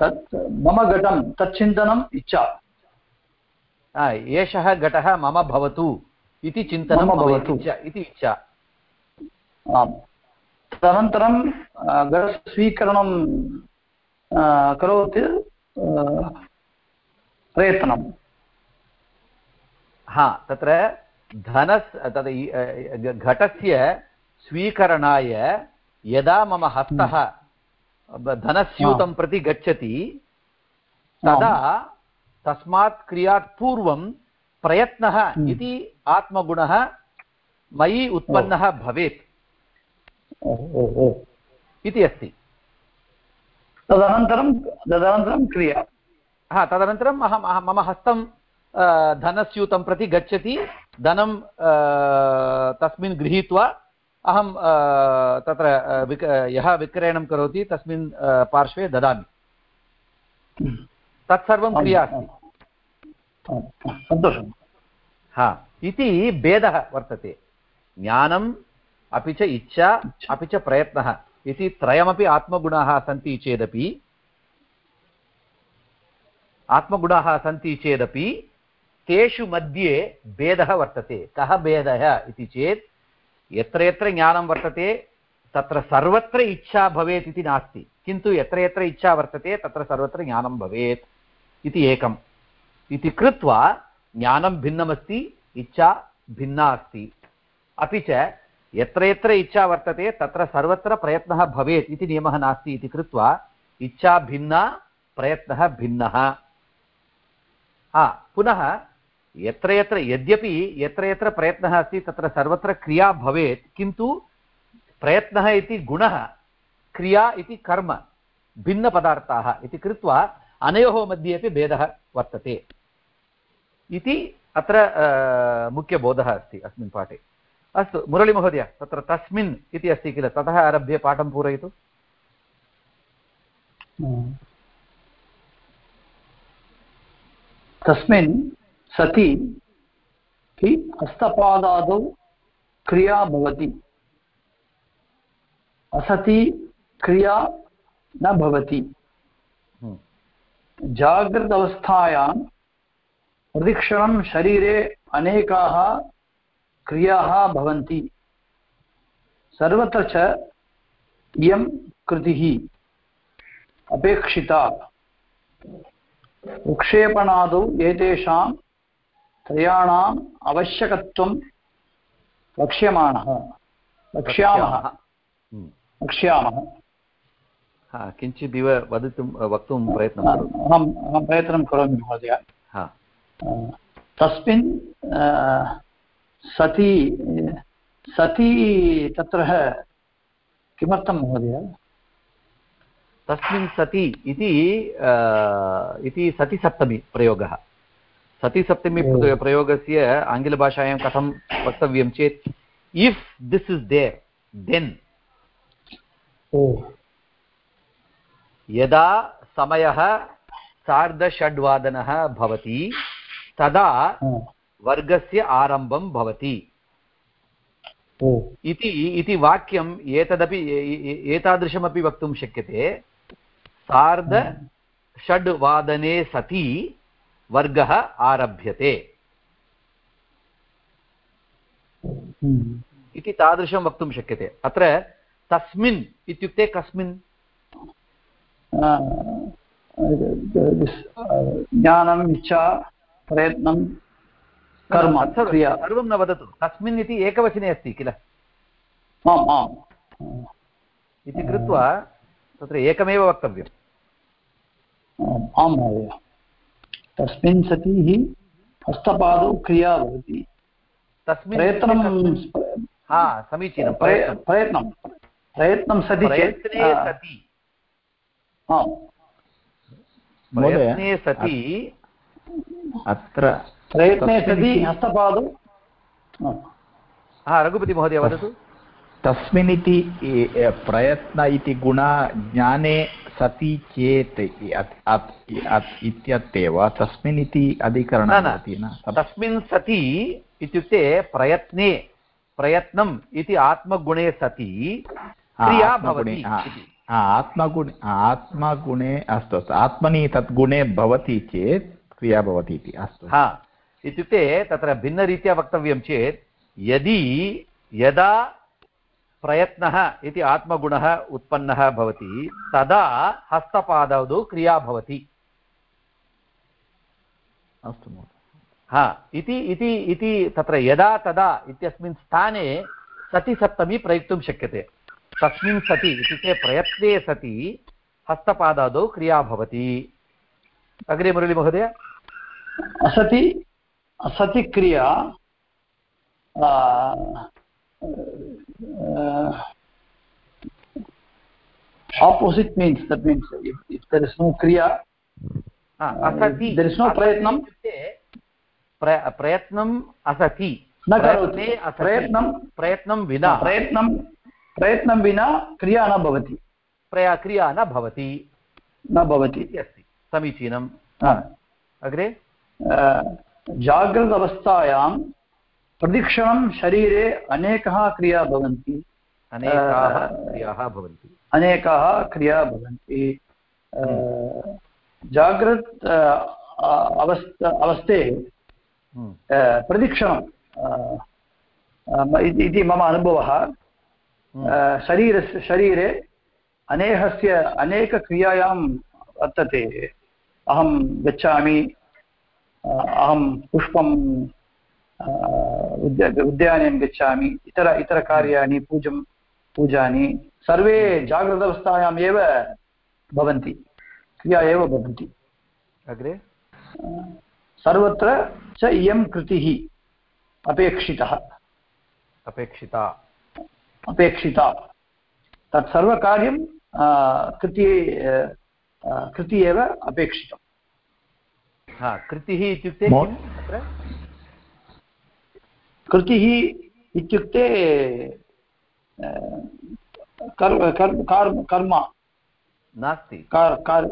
D: तत् मम घटं तत् चिन्तनम् इच्छा।
A: हा, एषः घटः मम भवतु इति चिन्तनं
D: भवतु।
A: इच्छा इति इच्छा।
D: आम्। तदनन्तरं घटस्वीकरणं अ, करोति प्रयत्नं
A: हा तत्र धनस् तद् घटस्य स्वीकरणाय यदा मम हस्तः धनस्यूतं प्रति गच्छति तदा तस्मात् क्रियात् पूर्वं प्रयत्नः
D: हम्म।
A: इति आत्मगुणः मयि उत्पन्नः भवेत्। इति अस्ति।
D: तदनन्तरं तदनन्तरं क्रिया।
A: हा तदनन्तरम् अहं मम हस्तं धनस्यूतं प्रति गच्छति। धनं तस्मिन् गृहीत्वा अहं तत्र विक यः विक्रयणं करोति तस्मिन् पार्श्वे ददामि। तत्सर्वं क्रिया अस्ति।
D: सन्तोषं
A: हा इति भेदः वर्तते। ज्ञानम् अपि च इच्छा अपि च प्रयत्नः। इति त्रयमपि आत्मगुणाः सन्ति चेदपि आत्मगुणाः सन्ति चेदपि तेषु मध्ये भेदः वर्तते। कः भेदः इति चेत् यत्र यत्र ज्ञानं वर्तते तत्र सर्वत्र इच्छा भवेत् इति नास्ति। किन्तु यत्र यत्र इच्छा वर्तते तत्र सर्वत्र ज्ञानं भवेत् इति एकम्। इति कृत्वा ज्ञानं भिन्नमस्ति इच्छा भिन्ना अस्ति। अपि च यत्र यत्र इच्छा वर्तते, तत्र सर्वत्र प्रयत्नः भवेत् इति नियमः नास्ति इति कृत्वा इच्छा भिन्ना, प्रयत्नः भिन्नः। हा, पुनः यत्र यत्र यद्यपि यत्र यत्र प्रयत्नः अस्ति, तत्र सर्वत्र क्रिया भवेत्, किन्तु प्रयत्नः इति गुणः, क्रिया इति कर्म, भिन्नपदार्थाः इति कृत्वा अनयोः मध्ये अपि भेदः वर्तते। इति अत्र मुख्यबोधः अस्ति अस्मिन् पाठे। अस्तु मुरळीमहोदय तत्र तस्मिन् इति अस्ति किल? ततः आरभ्य पाठं पूरयतु।
D: तस्मिन् सति हि हस्तपादादौ क्रिया भवति। असति क्रिया न भवति। जाग्रदवस्थायां प्रतिक्षणं शरीरे अनेकाः क्रियाः भवन्ति। सर्वत्र च इयं कृतिः अपेक्षिता। उक्षेपणादौ एतेषां त्रयाणाम् आवश्यकत्वं वक्ष्यमाणः वक्ष्यामः
A: हम्म।
D: वक्ष्यामः
A: हा किञ्चिदिव वदितुं वक्तुं प्रयत्नं करोतु।
D: अहं प्रयत्नं करोमि महोदय। तस्मिन् सति सति तत्र किमर्थं महोदय?
A: तस्मिन् सति इति इति सतिसप्तमी प्रयोगः। सतिसप्तमी प्रयोगस्य आङ्ग्लभाषायां कथं वक्तव्यं चेत् if this is there
D: then
A: यदा समयः सार्धषड्वादनः भवति तदा वर्गस्य आरम्भं भवति। इति इति वाक्यम् एतदपि एतादृशमपि वक्तुं शक्यते। सार्धषड्वादने सति वर्गः आरभ्यते।
D: हम्म।
A: इति तादृशं वक्तुं शक्यते। अत्र तस्मिन् इत्युक्ते कस्मिन्?
D: ज्ञानम् इच्छा प्रयत्नं कर्म क्रिया।
A: सर्वं न वदतु। तस्मिन् इति एकवचने अस्ति किल?
D: आम् आम्।
A: इति कृत्वा तत्र एकमेव वक्तव्यम्।
D: आम् आं महोदय। तस्मिन् सति हस्तपादौ क्रिया भवति।
A: तस्मिन्
D: प्रयत्नं
A: हा समीचीनं
D: प्रय-
A: प्रयत्नं।
D: प्रयत्नं। सति
A: प्रयत्ने सति। प्रयत्ने सति
B: अत्र
D: प्रयत्ने सति हस्तपादौ।
A: हा। रघुपति महोदय वदतु।
B: तस्मिन् इति ए- ए- प्रयत्न इति गुण ज्ञाने सति चेत् इत्यत्येव। तस्मिन् इति अधिकरणं
A: न, तस्मिन् सति इत्युक्ते प्रयत्ने प्रयत्नम् इति आत्मगुणे सति क्रिया भवति
B: आत्मगुणे आत्मगुणे अस्तु अस्तु। आत्मनि तत् गुणे भवति चेत् क्रिया भवति इति अस्तु।
A: हा इत्युक्ते तत्र भिन्नरीत्या वक्तव्यं चेत्, यदि, यदा प्रयत्नः इति आत्मगुणः उत्पन्नः भवति, तदा हस्तपादौ क्रिया भवति।
B: अस्तु
A: हा, इति इति इति तत्र यदा, तदा इत्यस्मिन् स्थाने सति सप्तमी प्रयुक्तुं शक्यते। तस्मिन् सति इत्युक्ते प्रयत्ने सति हस्तपादादौ क्रिया भवति। अग्रे मुरळीमहोदय
D: असति। असति क्रिया opposite means that means if, if there is no kriya
A: हा, असति
D: there is no
A: असति
D: प्रयत्नम्
A: इत्युक्ते प्र- प्रयत्नम् असति
D: न
A: प्रयत्ने
D: करोति। प्रयत्नं
A: प्रयत्नं विना
D: प्रयत्नं प्रयत्नं विना क्रिया न भवति
A: प्रया क्रिया न भवति
D: न भवति
A: अस्ति समीचीनं अग्रे
D: जाग्रत् अवस्थायां प्रतिक्षणं शरीरे अनेकः क्रिया भवन्ति।
A: अनेकाः क्रियाः भवन्ति।
D: अनेकाः क्रिया भवन्ति। जाग्रत् अवस्थ अवस्थे
A: हम्म,
D: प्रतिक्षणं इति मम अनुभवः।
A: हम्म,
D: शरीरस्य शरीरे अनेकस्य अनेकक्रियायां वर्तते। अहं गच्छामि अहं पुष्पं उद्या उद्यानं गच्छामि। इतर इतरकार्याणि पूजं पूजानि सर्वे जागृतावस्थायाम् एव भवन्ति। क्रिया एव भवन्ति
A: अग्रे?
D: सर्वत्र च इयं कृतिः अपेक्षितः।
A: अपेक्षिता।
D: अपेक्षिता। तत् सर्वकार्यं कृति कृति एव अपेक्षितम्।
A: हा कृतिः इत्युक्ते किम् अत्र?
D: कृतिः इत्युक्ते कर् कर् कर् कर्म
A: नास्ति।
D: Car car?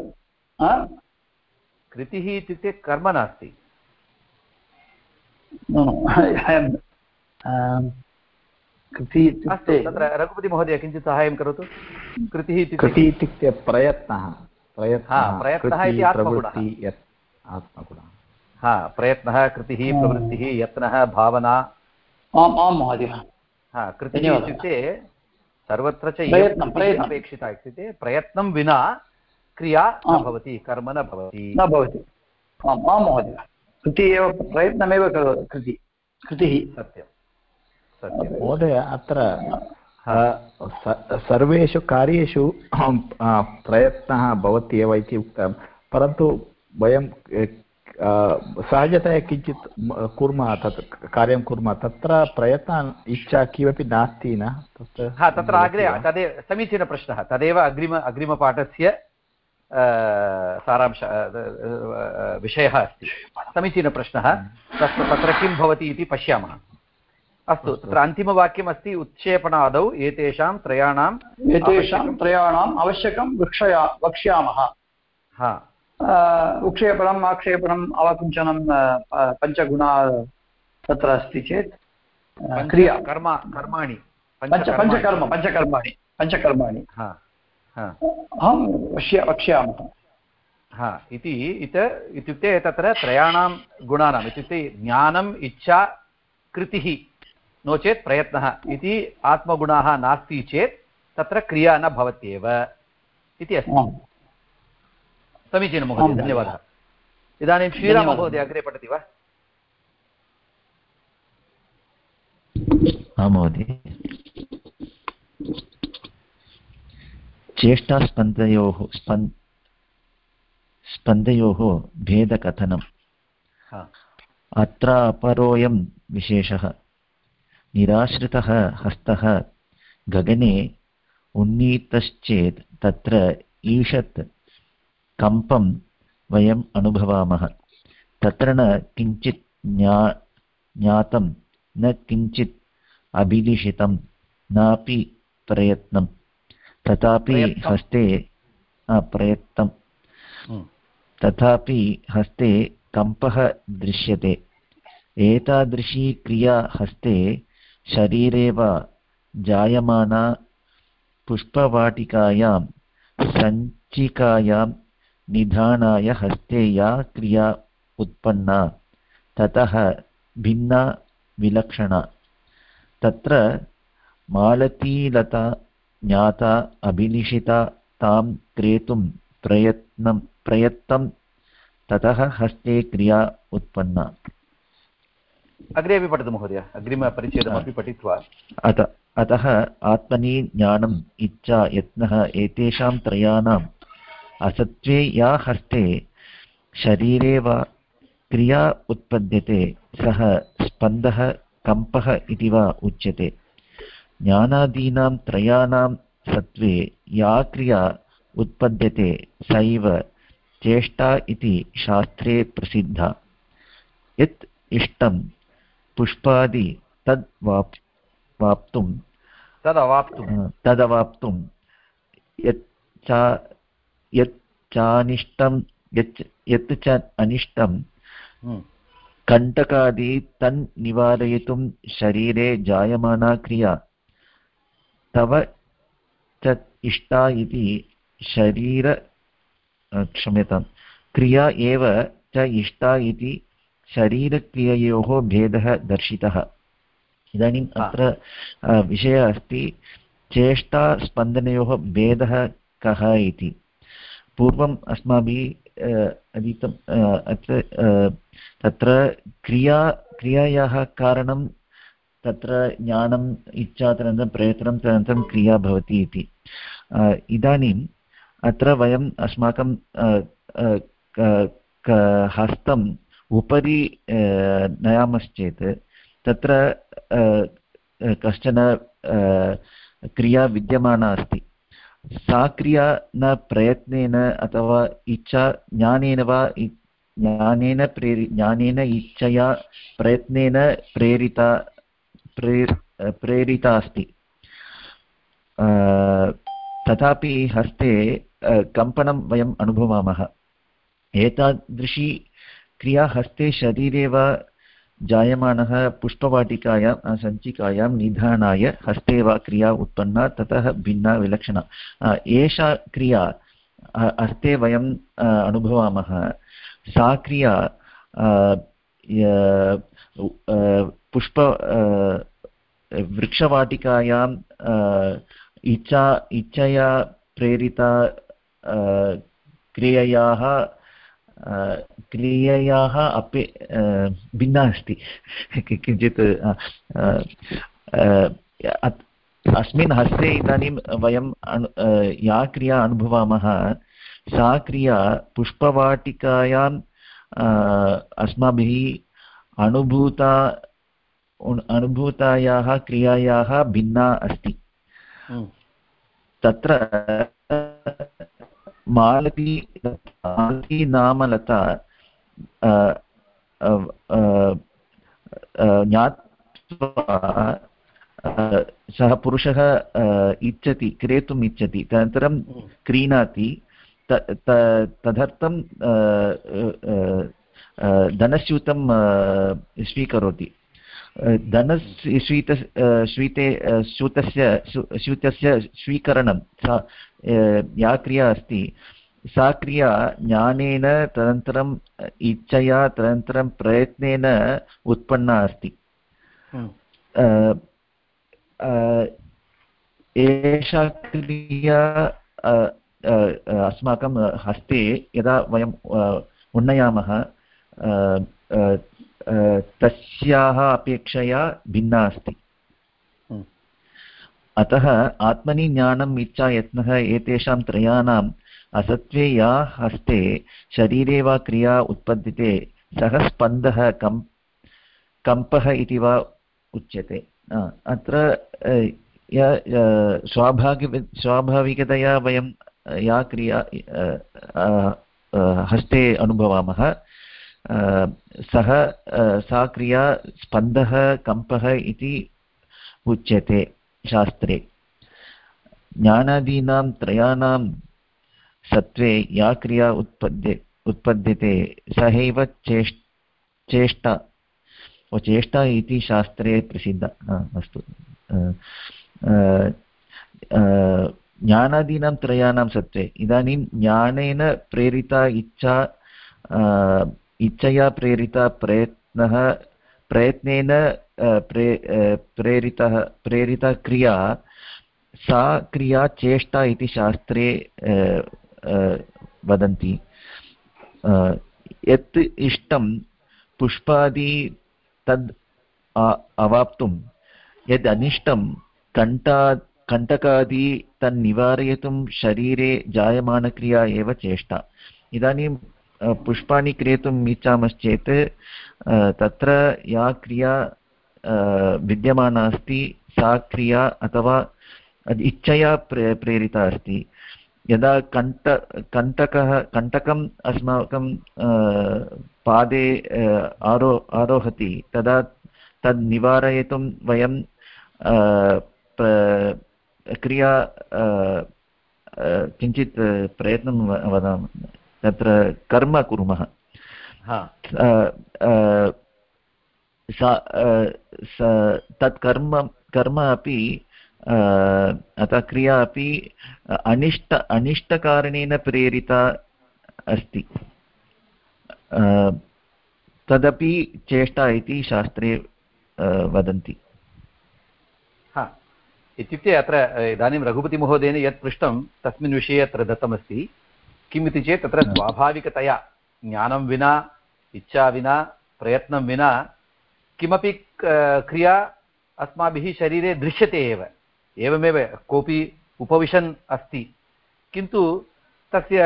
A: कृतिः इत्युक्ते कर्म नास्ति। अस्तु तत्र रघुपतिमहोदय किञ्चित् साहाय्यं करोतु। कृतिः इत्युक्ते
B: कृति इत्युक्ते प्रयत्नः। प्रयत्नः।
A: प्रयत्नः इति आत्मगुणः।
B: आत्मगुणः।
A: हा प्रयत्नः कृतिः प्रवृत्तिः यत्नः भावना।
D: आम् आं महोदय।
A: हा कृतिः इत्युक्ते सर्वत्र च। अपेक्षिता इत्युक्ते प्रयत्नं विना क्रिया न भवति कर्म न भवति।
D: न भवति। आम् आं महोदय। कृति एव प्रयत्नमेव करो कृति कृतिः।
A: सत्यं। सत्यं।
B: महोदय अत्र सर्वेषु कार्येषु प्रयत्नः भवति एव इति उक्तं। परन्तु वयं सहजतया किञ्चित् कुर्मः तत् कार्यं कुर्मः तत्र प्रयत्न इच्छा किमपि नास्ति न? तत्र
A: हा तत्र अग्रे? तदेव समीचीनप्रश्नः तदेव अग्रिम अग्रिमपाठस्य सारांश विषयः अस्ति। समीचीनप्रश्नः तत्र तत्र किं भवति इति पश्यामः। अस्तु तत्र अन्तिमवाक्यमस्ति उत्क्षेपणादौ एतेषां त्रयाणाम्
D: एतेषां त्रयाणाम् आवश्यकं वृक्षया वक्ष्यामः।
A: हा।
D: अ, उक्षेपणम् आक्षेपणम् अवकुञ्चनं पञ्चगुणा तत्र अस्ति चेत् क्रिया।
A: कर्म कर्माणि
D: पञ्च। पञ्चकर्म पञ्चकर्माणि पञ्चकर्माणि।
A: हा हा।
D: अहं वक्ष्य वक्ष्यामः।
A: हा इति इत इत्युक्ते तत्र त्रयाणां गुणानाम् इत्युक्ते ज्ञानम् इच्छा कृतिः नो चेत् प्रयत्नः इति आत्मगुणाः नास्ति चेत् तत्र क्रिया न भवत्येव इति अस्ति। समीचीनं महोदय। धन्यवादः. इदानीं श्रीराममहोदय अग्रे पठति वा?
F: आं महोदय. चेष्टास्पन्दयोः स्पन् स्पन्दयोः भेदकथनम्. अत्र अपरोऽयं विशेषः. निराश्रितः हस्तः गगने उन्नीतश्चेत् तत्र ईषत् कम्पं वयम् अनुभवामः। तत्र न किञ्चित् ज्ञा ज्ञातं न किञ्चित् अभिलिषितं नापि प्रयत्नं। तथापि हस्ते प्रयत्तं
A: हम्म।
F: तथापि हस्ते कम्पः दृश्यते। एतादृशी क्रिया हस्ते शरीरे वा जायमाना पुष्पवाटिकायां सञ्चिकायां निधानाय हस्ते या क्रिया उत्पन्ना ततः भिन्ना विलक्षणा। तत्र मालतीलता ज्ञाता अभिनिशिता तां क्रेतुं प्रयत्नं प्रयत्नं ततः हस्ते क्रिया उत्पन्ना।
A: अग्रे अपि पठतु महोदय अग्रिमपरिच्छेदमपि पठित्वा।
F: अत अतः आत्मनि ज्ञानम् इच्छा यत्नः एतेषां त्रयाणाम् असत्त्वे या हस्ते शरीरे वा क्रिया उत्पद्यते सः स्पन्दः कम्पः इति वा उच्यते। ज्ञानादीनां त्रयाणां सत्त्वे या क्रिया उत्पद्यते सैव चेष्टा इति शास्त्रे प्रसिद्धा। यत् इष्टं पुष्पादि तद् वाप् वाप्तुं
A: तदवाप्तुं
F: तदवाप्तुं यत् च यत् चानिष्टं यत् यत् च अनिष्टं
A: हम्म।
F: कण्टकादि तन् निवारयितुं शरीरे जायमाना क्रिया। तव च इष्टा इति शरीर क्षम्यतां क्रिया एव च इष्टा इति शरीरक्रिययोः भेदः दर्शितः। इदानीम् अत्र विषयः अस्ति चेष्टास्पन्दनयोः भेदः कः इति। पूर्वम् अस्माभिः अधीतम् अत्र तत्र क्रिया, क्रियायाः कारणं तत्र ज्ञानम् इच्छा तदनन्तरं प्रयत्नं तदनन्तरं क्रिया भवति इति। इदानीम् अत्र वयम् अस्माकं हस्तम् उपरि नयामश्चेत् तत्र कश्चन क्रिया विद्यमाना अस्ति। सा क्रिया न प्रयत्नेन अथवा इच्छा ज्ञानेन वा ज्ञानेन प्रेरि ज्ञानेन इच्छया प्रयत्नेन प्रेरिता प्रेर प्रेरिता अस्ति। तथापि हस्ते कम्पनं वयम् अनुभवामः। एतादृशी क्रिया हस्ते शरीरे वा जायमानः पुष्पवाटिकायां सञ्चिकायां निधानाय हस्ते वा क्रिया उत्पन्ना ततः भिन्ना विलक्षणा। एषा क्रिया हस्ते वयं अ, अनुभवामः। सा क्रिया पुष्प वृक्षवाटिकायां इच्छा इच्छया प्रेरिता क्रिययाः क्रिययाः अपि भिन्ना अस्ति कि- किञ्चित् अस्मिन् हस्ते इदानीं वयं या क्रिया अनुभवामः सा क्रिया पुष्पवाटिकायां अ, अस्माभिः अनुभूता अनुभूतायाः क्रियायाः भिन्ना अस्ति। तत्र मालती मालती नाम लता ज्ञात्वा सः पुरुषः इच्छति क्रेतुम् इच्छति तदनन्तरं
A: हम्म।
F: क्रीणाति तदर्थं धनस्यूतं स्वीकरोति धनस्य स्वीत स्वीते स्यूतस्य स्यूतस्य स्वीकरणं या क्रिया अस्ति सा क्रिया ज्ञानेन तदनन्तरम् इच्छया तदनन्तरं प्रयत्नेन उत्पन्ना अस्ति
A: हम्म।
F: एषा क्रिया अस्माकं हस्ते यदा वयम् अ, उन्नयामः तस्याः अपेक्षया भिन्ना अस्ति। अतः आत्मनि ज्ञानम् इच्छा यत्नः एतेषां त्रयाणाम् असत्त्वे या हस्ते शरीरे वा क्रिया उत्पद्यते सः स्पन्दः कम्, कम्पः इति वा उच्यते। अत्र स्वाभाविक स्वाभाविकतया वयं, या क्रिया हस्ते अनुभवामः। सः सा क्रिया स्पन्दः, कम्पः इति उच्यते। शास्त्रे। ज्ञानादीनां त्रयाणां सत्त्वे या क्रिया उत्पद्ये उत्पद्यते। स एव चेष् चेष्टा। चेष्टा इति शास्त्रे प्रसिद्ध। अस्तु। ज्ञानादीनां त्रयाणां सत्त्वे। इदानीं ज्ञानेन प्रेरिता इच्छा इच्छया प्रेरिता प्रयत्नः प्रयत्नेन प्रे प्रेरितः, प्रेरिता क्रिया, सा क्रिया चेष्टा इति शास्त्रे वदन्ति। यत् इष्टं पुष्पादि तद् अवाप्तुं, यद् अनिष्टं कण्ठा कण्टकादि तन्निवारयितुं शरीरे जायमानक्रिया एव चेष्टा। इदानीं पुष्पाणि क्रेतुम् इच्छामश्चेत् तत्र या क्रिया विद्यमाना अस्ति, सा क्रिया अथवा इच्छया प्रे, प्रेरिता अस्ति। यदा कण्ठ कण्टकः, कण्टकम् अस्माकं पादे आरो, आरोहति, तदा तद् निवारयितुं वयं क्रिया किञ्चित् प्रयत्नं वदामः। तत्र कर्म कुर्मः। तत् कर्म कर्म अपि अतः क्रिया अपि अनिष्ट अनिष्टकारणेन प्रेरिता अस्ति। तदपि चेष्टा इति शास्त्रे वदन्ति।
A: इत्युक्ते अत्र इदानीं रघुपतिमहोदयेन यत् पृष्टं तस्मिन् विषये अत्र दत्तमस्ति। किम् इति चेत् तत्र स्वाभाविकतया ज्ञानं विना इच्छा विना प्रयत्नं विना किमपि क्रिया अस्माभिः शरीरे दृश्यते एव। एवमेव कोऽपि उपविशन् अस्ति। किन्तु तस्य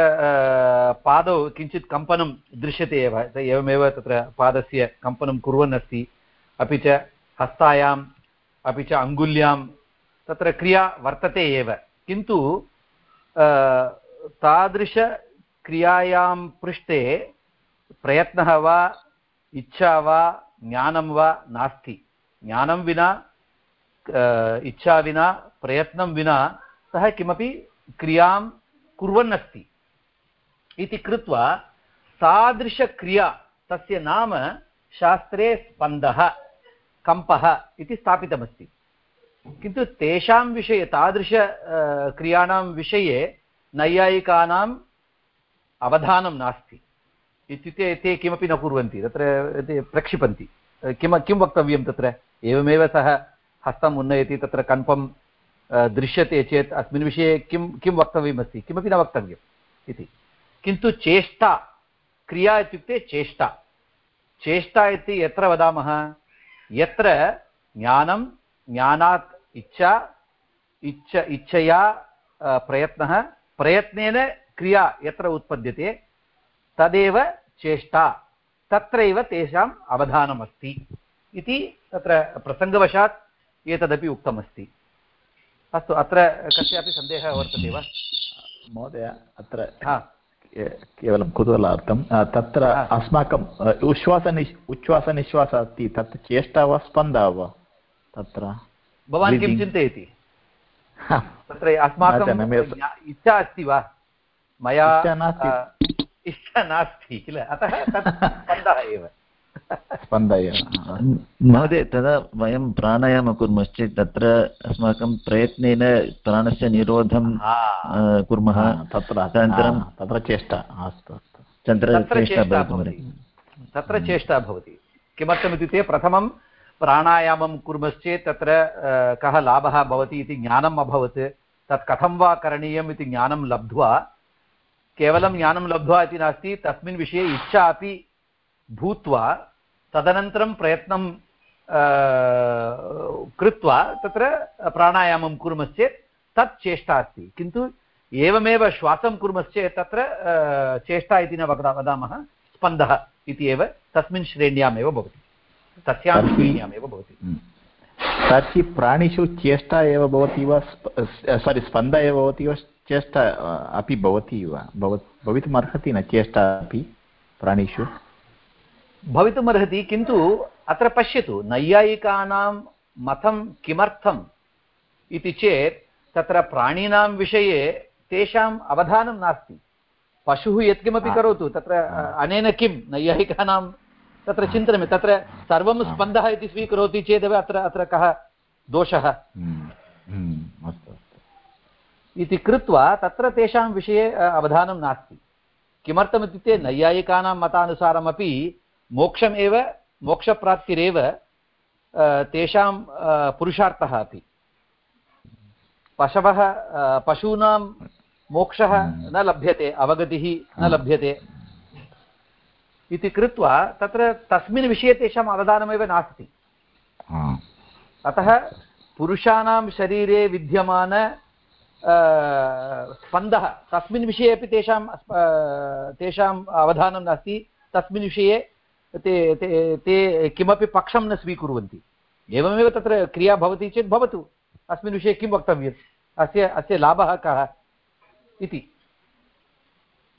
A: पादौ किञ्चित् कम्पनं दृश्यते एव। एवमेव तत्र पादस्य कम्पनं कुर्वन् अस्ति अपि च हस्तायाम् अपि च अङ्गुल्यां तत्र क्रिया वर्तते एव। किन्तु तादृशक्रियायां पृष्ठे प्रयत्नः वा, इच्छा वा, ज्ञानं वा नास्ति। ज्ञानं विना इच्छा विना, प्रयत्नं विना सः किमपि क्रियाँ कुर्वन् अस्ति इति कृत्वा तादृशक्रिया, तस्य नाम शास्त्रे स्पन्दः, कम्पः इति स्थापितमस्ति। किन्तु तेषां विषये, तादृश क्रियाणां विषये नैयायिकानाम् अवधानं नास्ति। इत्युक्ते ते किमपि न कुर्वन्ति, तत्र ते प्रक्षिपन्ति। किं किं वक्तव्यं तत्र? एवमेव सः हस्तम् उन्नयति, तत्र कण्पं दृश्यते चेत् अस्मिन् विषये किं किं वक्तव्यमस्ति? किमपि न वक्तव्यम् इति। किन्तु चेष्टा, क्रिया इत्युक्ते चेष्टा। चेष्टा इति यत्र वदामः? यत्र ज्ञानं, ज्ञानात् इच्छा, इच्छ, इच्छया प्रयत्नः प्रयत्नेन क्रिया यत्र उत्पद्यते तदेव चेष्टा तत्रैव तेषाम् अवधानमस्ति। इति तत्र प्रसङ्गवशात् एतदपि उक्तमस्ति। अस्तु अत्र कस्यापि सन्देहः वर्तते वा?
B: महोदय अत्र केवलं कुतूहलार्थं तत्र अस्माकं उच्छ्वासनिश् उच्छ्वासनिश्वासः अस्ति तत् चेष्टा वा स्पन्दः वा तत्र?
A: भवान् किं चिन्तयति? तत्र अस्माकम् इच्छा अस्ति वा? मया इच्छा नास्ति. किल? अतः तत् स्पन्दः एव.
B: स्पन्दः एव
F: महोदय तदा वयं प्राणायामं कुर्मश्चेत् तत्र अस्माकं प्रयत्नेन प्राणस्य निरोधं कुर्मः।
B: तत्र अनन्तरं तत्र चेष्टा अस्तु अस्तु.
F: तत्र
A: चेष्टा भवति। तत्र चेष्टा भवति। किमर्थमित्युक्ते प्रथमं प्राणायामं कुर्मश्चेत् तत्र कः लाभः भवति इति ज्ञानम् अभवत्। तत् कथं वा करणीयम् इति ज्ञानं लब्ध्वा, केवलं ज्ञानं लब्ध्वा इति नास्ति, तस्मिन् विषये इच्छा अपि भूत्वा, तदनन्तरं प्रयत्नं कृत्वा तत्र प्राणायामं कुर्मश्चेत् तत् चेष्टा अस्ति। किन्तु एवमेव श्वासं कुर्मश्चेत् तत्र चेष्टा इति न वदामः, स्पन्दः इति एव तस्मिन् श्रेण्यामेव भवति। तस्यां श्रेण्यामेव भवति
B: तर्हि प्राणिषु चेष्टा एव भवति वा सारि स्पन्द एव भवति वा चेष्टा अपि भवति वा? भवितुमर्हति न चेष्टा अपि प्राणिषु?
A: भवितुमर्हति किन्तु अत्र पश्यतु नैयायिकानां मतं किमर्थम् इति चेत् तत्र प्राणिनां विषये तेषाम् अवधानं नास्ति। पशुः यत्किमपि करोतु तत्र अनेन किं? नैयायिकानां तत्र चिन्तनं तत्र सर्वं स्पन्दः इति स्वीकरोति चेदेव अत्र अत्र कः दोषः।
B: हम्म, हम्म,
A: इति कृत्वा तत्र तेषां विषये अवधानं नास्ति। किमर्थमित्युक्ते नैयायिकानां मतानुसारमपि मोक्षमेव मोक्षप्राप्तिरेव तेषां पुरुषार्थः अपि। पशवः पशूनां मोक्षः न लभ्यते अवगतिः न लभ्यते। इति कृत्वा तत्र तस्मिन् विषये तेषाम् अवधानमेव नास्ति। अतः पुरुषाणां शरीरे विद्यमान स्पन्दः तस्मिन् विषये अपि तेषां तेषाम् अवधानं नास्ति। तस्मिन् विषये ते ते ते किमपि पक्षं न स्वीकुर्वन्ति। एवमेव तत्र क्रिया भवति चेत् भवतु। अस्मिन् विषये किं वक्तव्यम्? अस्य अस्य लाभः कः इति।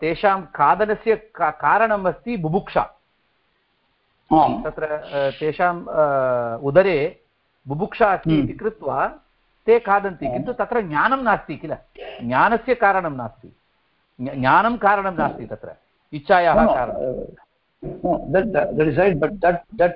A: तेषां खादनस्य का- कारणम् अस्ति बुभुक्षा तत्र तेषां अ, उदरे बुभुक्षा अस्ति। इति कृत्वा ते खादन्ति किन्तु तत्र ज्ञानं नास्ति किल ज्ञानस्य कारणं नास्ति ज्ञानं कारणं नास्ति तत्र इच्छायाः कारणं
D: no, that, that, that is right, but that, that,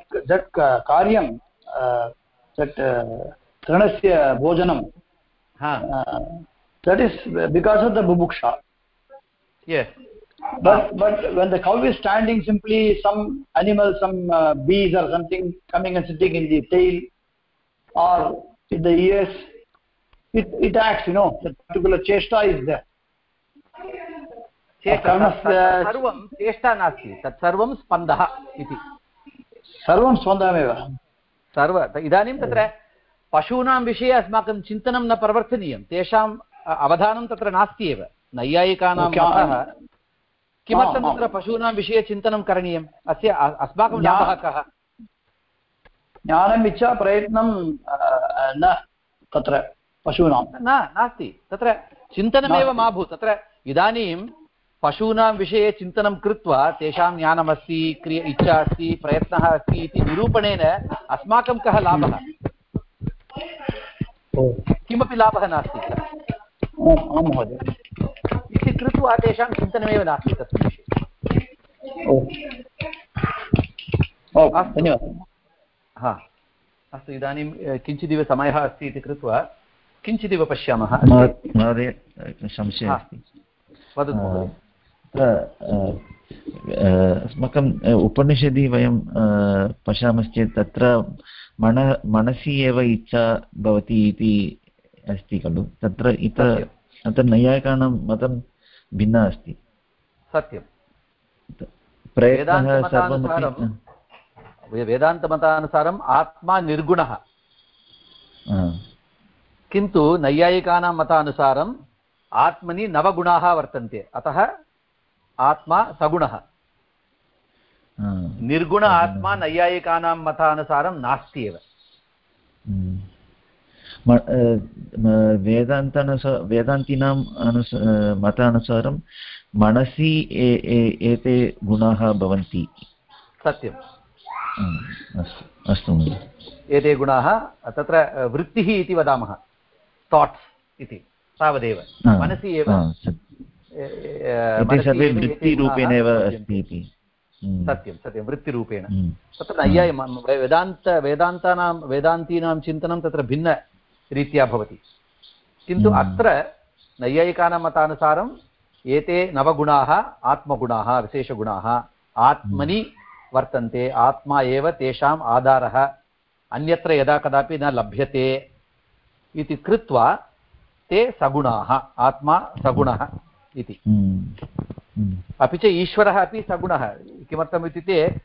D: that uh, karyam, uh, that uh, tranasya bhojanam,
A: हा
D: uh, that is because of the bubuksha.
A: Yes
D: But, but when the cow is standing simply, some animal, some uh, bees or something coming and sitting in the tail or in the ears, it, it acts, you know, that particular chesta is there.
A: चेष्टा
D: कर्मस्य-
A: तत् सर्वं चेष्टा नास्ति तत्सर्वं स्पन्दः इति
D: सर्वं स्वन्दमेव
A: सर्व त- इदानीं तत्र पशूनां विषये अस्माकं चिन्तनं न प्रवर्तनीयं तेषाम् अ- अवधानं तत्र नास्ति एव नैयायिकानां किमर्थं। तत्र पशूनां विषये चिन्तनं करणीयम्? अस्य अस्माकं लाभः कः?
D: ज्ञानम् इच्छा प्रयत्नं न तत्र पशूनां।
A: न नास्ति। तत्र चिन्तनमेव मा भूत् तत्र इदानीं पशूनां विषये चिन्तनं कृत्वा तेषां ज्ञानमस्ति क्रिय इच्छा अस्ति प्रयत्नः अस्ति इति निरूपणेन अस्माकं कः लाभः? किमपि लाभः नास्ति
D: आं महोदय।
A: इति कृत्वा तेषां चिन्तनमेव नास्ति तस्मिन् विषये।
D: धन्यवादः
A: हा अस्तु इदानीं किञ्चिदिव समयः अस्ति इति कृत्वा किञ्चिदिव पश्यामः
F: महोदय संशयः। अस्ति
A: वदतु महोदय।
F: तत्र अ, अ, अस्माकं अ, उपनिषदि वयं पश्यामश्चेत् तत्र मन मनसि एव इच्छा भवति इति अस्ति खलु तत्र इतर
A: सत्यम्।
F: तत्र नैयायिकानां मतं भिन्ना अस्ति।
A: सत्यं
F: प्रयत्नः सर्वमपि
A: वेदान्तमतानुसारम् आत्मा निर्गुणः। किन्तु नैयायिकानां मतानुसारम् आत्मनि नवगुणाः वर्तन्ते। अतः आत्मा सगुणः। निर्गुण आत्मा नैयायिकानां मतानुसारं नास्ति एव।
F: हम्म। वेदान्तानुसा वेदान्तीनाम् अनुस मतानुसारं मनसि ए- ए- एते गुणाः भवन्ति।
A: सत्यं
F: हम्म, अस्तु अस्तु
A: एते गुणाः तत्र वृत्तिः इति वदामः। थाट्स् इति तावदेव। मनसि एव
F: सर्वे वृत्तिरूपेण एव अस्ति इति।
A: सत्यं सत्यं वृत्तिरूपेण। तत्र नैयाय वेदान्त वेदान्तानां वेदान्तीनां चिन्तनं तत्र भिन्नरीत्या भवति। किन्तु
F: हम्म।
A: अत्र नैयायिकानां मतानुसारम् एते नवगुणाः आत्मगुणाः विशेषगुणाः आत्मनि वर्तन्ते। आत्मा एव तेषाम् आधारः। अन्यत्र यदा कदापि न लभ्यते इति कृत्वा ते सगुणाः आत्मा सगुणः इति।
F: हम्म, हम्म,
A: अपि च ईश्वरः अपि सगुणः। किमर्थम् इत्युक्ते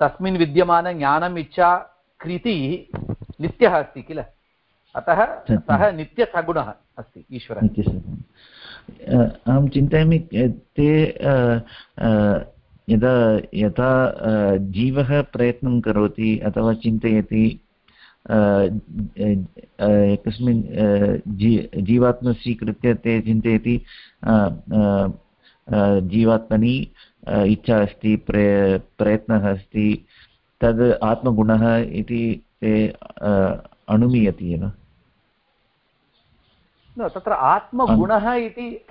A: तस्मिन् विद्यमानज्ञानम् इच्छा कृतिः नित्यः अस्ति किल? अतः। सः नित्यसगुणः अस्ति ईश्वरः।
F: अहं चिन्तयामि ते यदा यथा जीवः प्रयत्नं करोति अथवा चिन्तयति एकस्मिन् जी जीवात्मा स्वीकृत्य ते चिन्तयति जीवात्मनि इच्छा अस्ति प्रय प्रयत्नः अस्ति तद् आत्मगुणः इति ते अनुमीयति एव।
A: न तत्र आत्मगुणः इति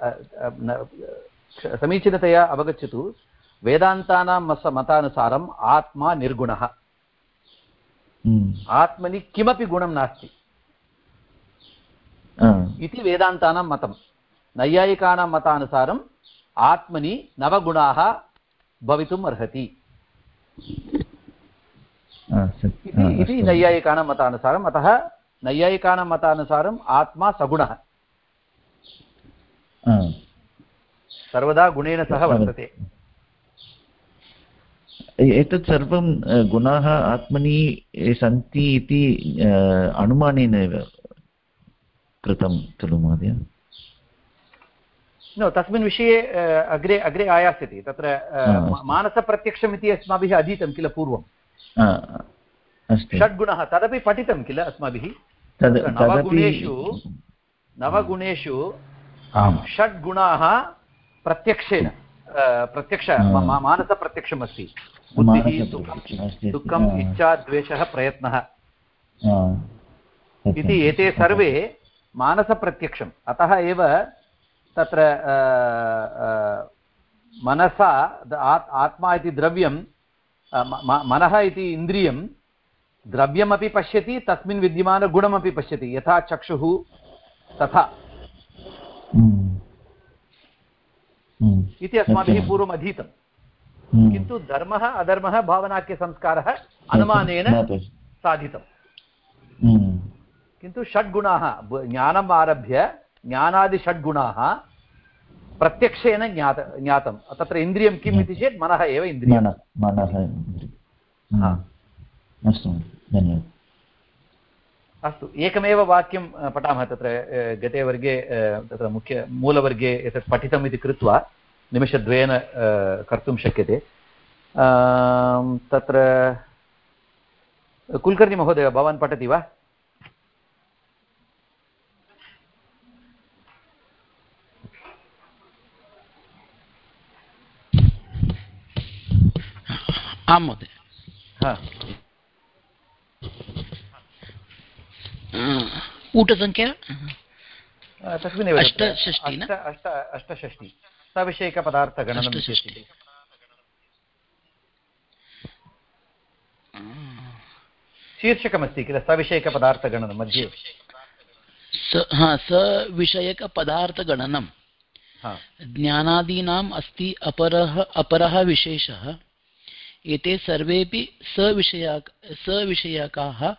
A: समीचीनतया अवगच्छतु। वेदान्तानां मस मतानुसारम् आत्मा निर्गुणः। आत्मनि किमपि गुणं नास्ति। इति वेदान्तानां मतं नैयायिकानां मतानुसारम् आत्मनि नवगुणाः भवितुम् अर्हति। इति। नैयायिकानां मतानुसारम्। अतः नैयायिकानां मतानुसारम् आत्मा सगुणः। सर्वदा गुणेन सह वर्तते.
F: एतत् सर्वं गुणाः आत्मनि सन्ति इति अनुमानेन एव कृतं खलु महोदय?
A: न तस्मिन् विषये अग्रे अग्रे आयास्यति. तत्र। मानसप्रत्यक्षम् इति अस्माभिः अधीतं किल पूर्वं? षड्गुणः तदपि पठितं किल अस्माभिः? नवगुणेषु नवगुणेषु षड्गुणाः प्रत्यक्षेन अ, प्रत्यक्ष मानसप्रत्यक्षमस्ति। बुद्धिः। दुःखम् इच्छा द्वेषः प्रयत्नः। इति एते सर्वे मानसप्रत्यक्षम्। अतः एव तत्र मनसा आत्मा इति द्रव्यं मनः इति इन्द्रियं द्रव्यमपि पश्यति तस्मिन् विद्यमानगुणमपि पश्यति। यथा चक्षुः तथा। इति अस्माभिः। पूर्वम् अधीतं
F: हम्म।
A: किन्तु धर्मः अधर्मः भावनाख्यसंस्कारः अनुमानेन साधितम्
F: हम्म।
A: किन्तु षड्गुणाः ज्ञानम् आरभ्य ज्ञानादिषड्गुणाः प्रत्यक्षेन ज्ञात ज्ञातं तत्र इन्द्रियं किम् इति चेत् मनः एव इन्द्रियं
F: मनः
A: हा।
F: हम्म। अस्तु धन्यवादः
A: अस्तु एकमेव वाक्यं पठामः तत्र गते वर्गे तत्र मुख्य मूलवर्गे एतत् पठितम् इति कृत्वा निमिषद्वयेन कर्तुं शक्यते। तत्र कुलकर्णिमहोदय भवान् पठति वा?
E: आं महोदय।
A: हा
E: अ, ऊटसङ्ख्या
A: तस्मिन्नेव? अष्ट अष्ट अष्टषष्टि। अस्ति। शीर्षकमस्ति किल सविषयकपदार्थगणनं मध्ये
E: हा सविषयकपदार्थगणनं ज्ञानादीनाम् अस्ति अपरः अपरः विशेषः एते सर्वेपि सविषया सविषयकाः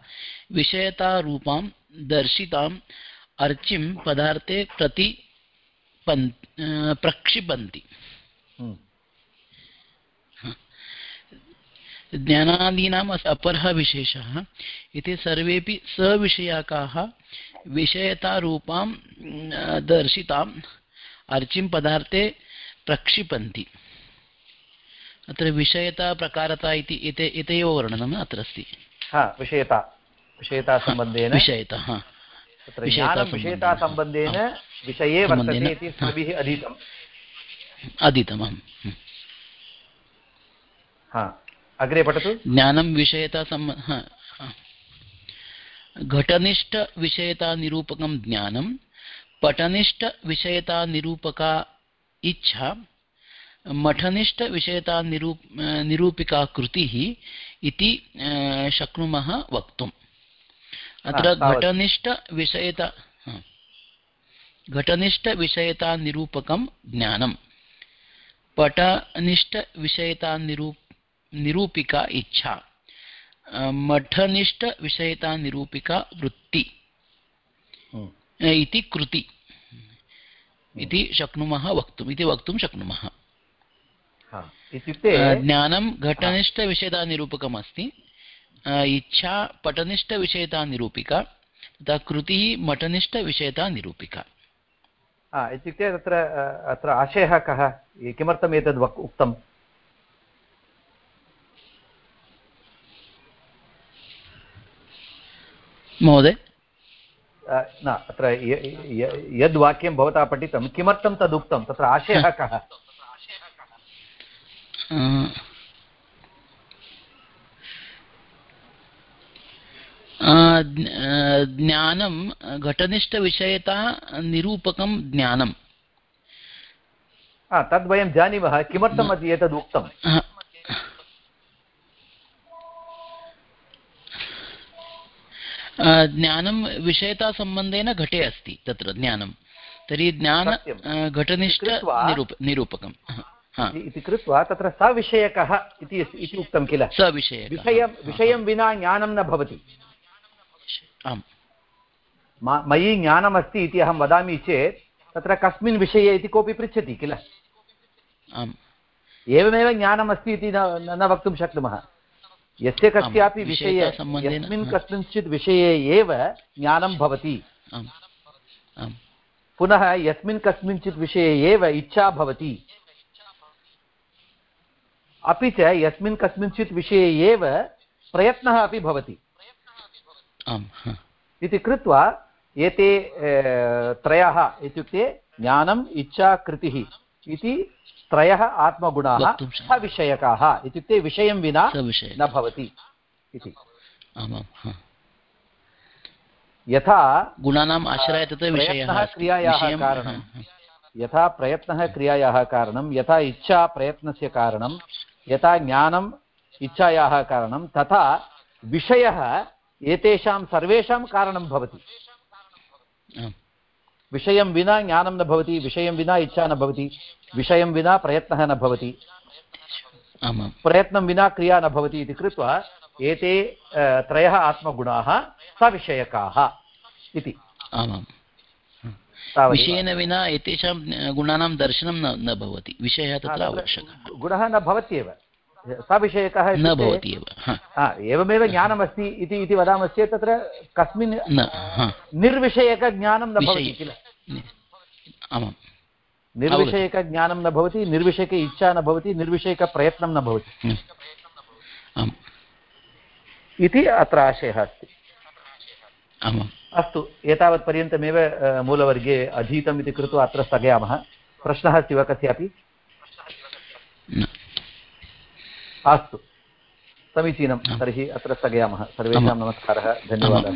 E: विषयतारूपां दर्शिताम् अर्चिं पदार्थे प्रति पन् प्रक्षिपन्ति।
A: हम्म,
E: ज्ञानादीनाम् अपरः विशेषः। एते सर्वेपि सविषयाकाः विषयतारूपां दर्शिताम् अर्चिं पदार्थे प्रक्षिपन्ति। अत्र विषयता प्रकारता इति एते एतयोः वर्णनम् अत्र अस्ति।
A: हा विषयता विषयतासम्बन्धेन
E: विषयता हा।
A: विषयतासम्बन्धेन विषये वर्तते इति अस्माभिः अधीतम्।
E: अधीतमहं।
A: हा। अग्रे पठतु।
E: ज्ञानं विषयता सम्ब हा, हा। घटनिष्ठविषयतानिरूपकं ज्ञानं पटनिष्ठविषयतानिरूपका इच्छा मठनिष्ठविषयतानिरूप निरूपिका कृतिः इति अ, शक्नुमः वक्तुम्। अत्र
A: हा, विषयता
E: घटनिष्ठविषयता हा। घटनिष्ठविषयतानिरूपकं ज्ञानं पटनिष्ठविषयतानिरूप निरूपिका इच्छा। अ, मठनिष्ठविषयतानिरूपिका वृत्ति।
A: हम्म,
E: अ, इति कृति। इति शक्नुमः वक्तुम् इति वक्तुं शक्नुमः।
A: हा इत्युक्ते
E: ज्ञानं घटनिष्ठविषयतानिरूपकम् अस्ति इच्छा पटनिष्ठविषयतानिरूपिका तथा कृतिः मठनिष्ठविषयता निरूपिका
A: हा, इत्युक्ते तत्र अत्र आशयः कः? किमर्थम् एतद् वक् उक्तम्?
E: महोदय?
A: न अत्र यद् वाक्यं भवता पठितं किमर्थं तदुक्तं? तत्र आशयः कः?
E: ज्ञानं घटनिष्ठविषयता निरूपकं ज्ञानं
A: हा, तद् वयं जानीमः किमर्थम् अद्य एतद् उक्तं
E: अ, ज्ञानं विषयतासम्बन्धेन घटे अस्ति तत्र ज्ञानं। तर्हि ज्ञान घटनिष्ठ निरूप निरूपकं
A: इति- कृत्वा तत्र सविषयकः इति इति उक्तं किल?
E: सविषयकः.
A: विषयं विषयं विना ज्ञानं न भवति।
E: आम्.
A: मयि ज्ञानमस्ति इति अहं वदामि चेत् तत्र कस्मिन् विषये इति कोऽपि पृच्छति किल?
E: आम्.
A: एवमेव ज्ञानमस्ति इति न न वक्तुं शक्नुमः। यस्य कस्यापि विषये यस्मिन् कस्मिंश्चित् विषये एव ज्ञानं भवति। पुनः यस्मिन् कस्मिंश्चित् विषये एव इच्छा भवति। अपि च यस्मिन् कस्मिंश्चित् विषये एव प्रयत्नः अपि भवति इति कृत्वा एते त्रयः इत्युक्ते ज्ञानम् इच्छा कृतिः इति त्रयः आत्मगुणाः सविषयकाः इत्युक्ते विषयं विना न भवति इति। यथा
E: गुणानाम् आश्रय
A: प्रयत्नः। क्रियायाः कारणं। यथा प्रयत्नः क्रियायाः कारणं यथा इच्छा प्रयत्नस्य कारणं यथा ज्ञानम् इच्छायाः कारणं तथा विषयः एतेषां सर्वेषां कारणं भवति। विषयं विना ज्ञानं न भवति विषयं विना इच्छा न भवति विषयं विना प्रयत्नः न भवति। प्रयत्नं विना क्रिया न भवति इति कृत्वा एते त्रयः आत्मगुणाः सविषयकाः इति।
E: आमां
A: तावदेव।
E: विषयेन विना एतेषां गुणानां दर्शनं न न भवति। विषयः तत्र आवश्यकः।
A: गुणः न भवत्येव। सविषयकः
E: न भवति एव
A: एवमेव ज्ञानमस्ति इति इति वदामश्चेत् तत्र कस्मिन् निर्विषयकज्ञानं न भवति किल?
E: आमां
A: निर्विषयकज्ञानं न भवति निर्विषयक इच्छा न भवति निर्विषयकप्रयत्नं न भवति। इति अत्र आशयः अस्ति।
E: आमाम्।
A: अस्तु एतावत्पर्यन्तमेव मूलवर्गे अधीतम् इति कृत्वा अत्र स्थगयामः। प्रश्नः अस्ति वा कस्यापि? अस्तु समीचीनं तर्हि अत्र स्थगयामः। सर्वेषां नमस्कारः धन्यवादाः।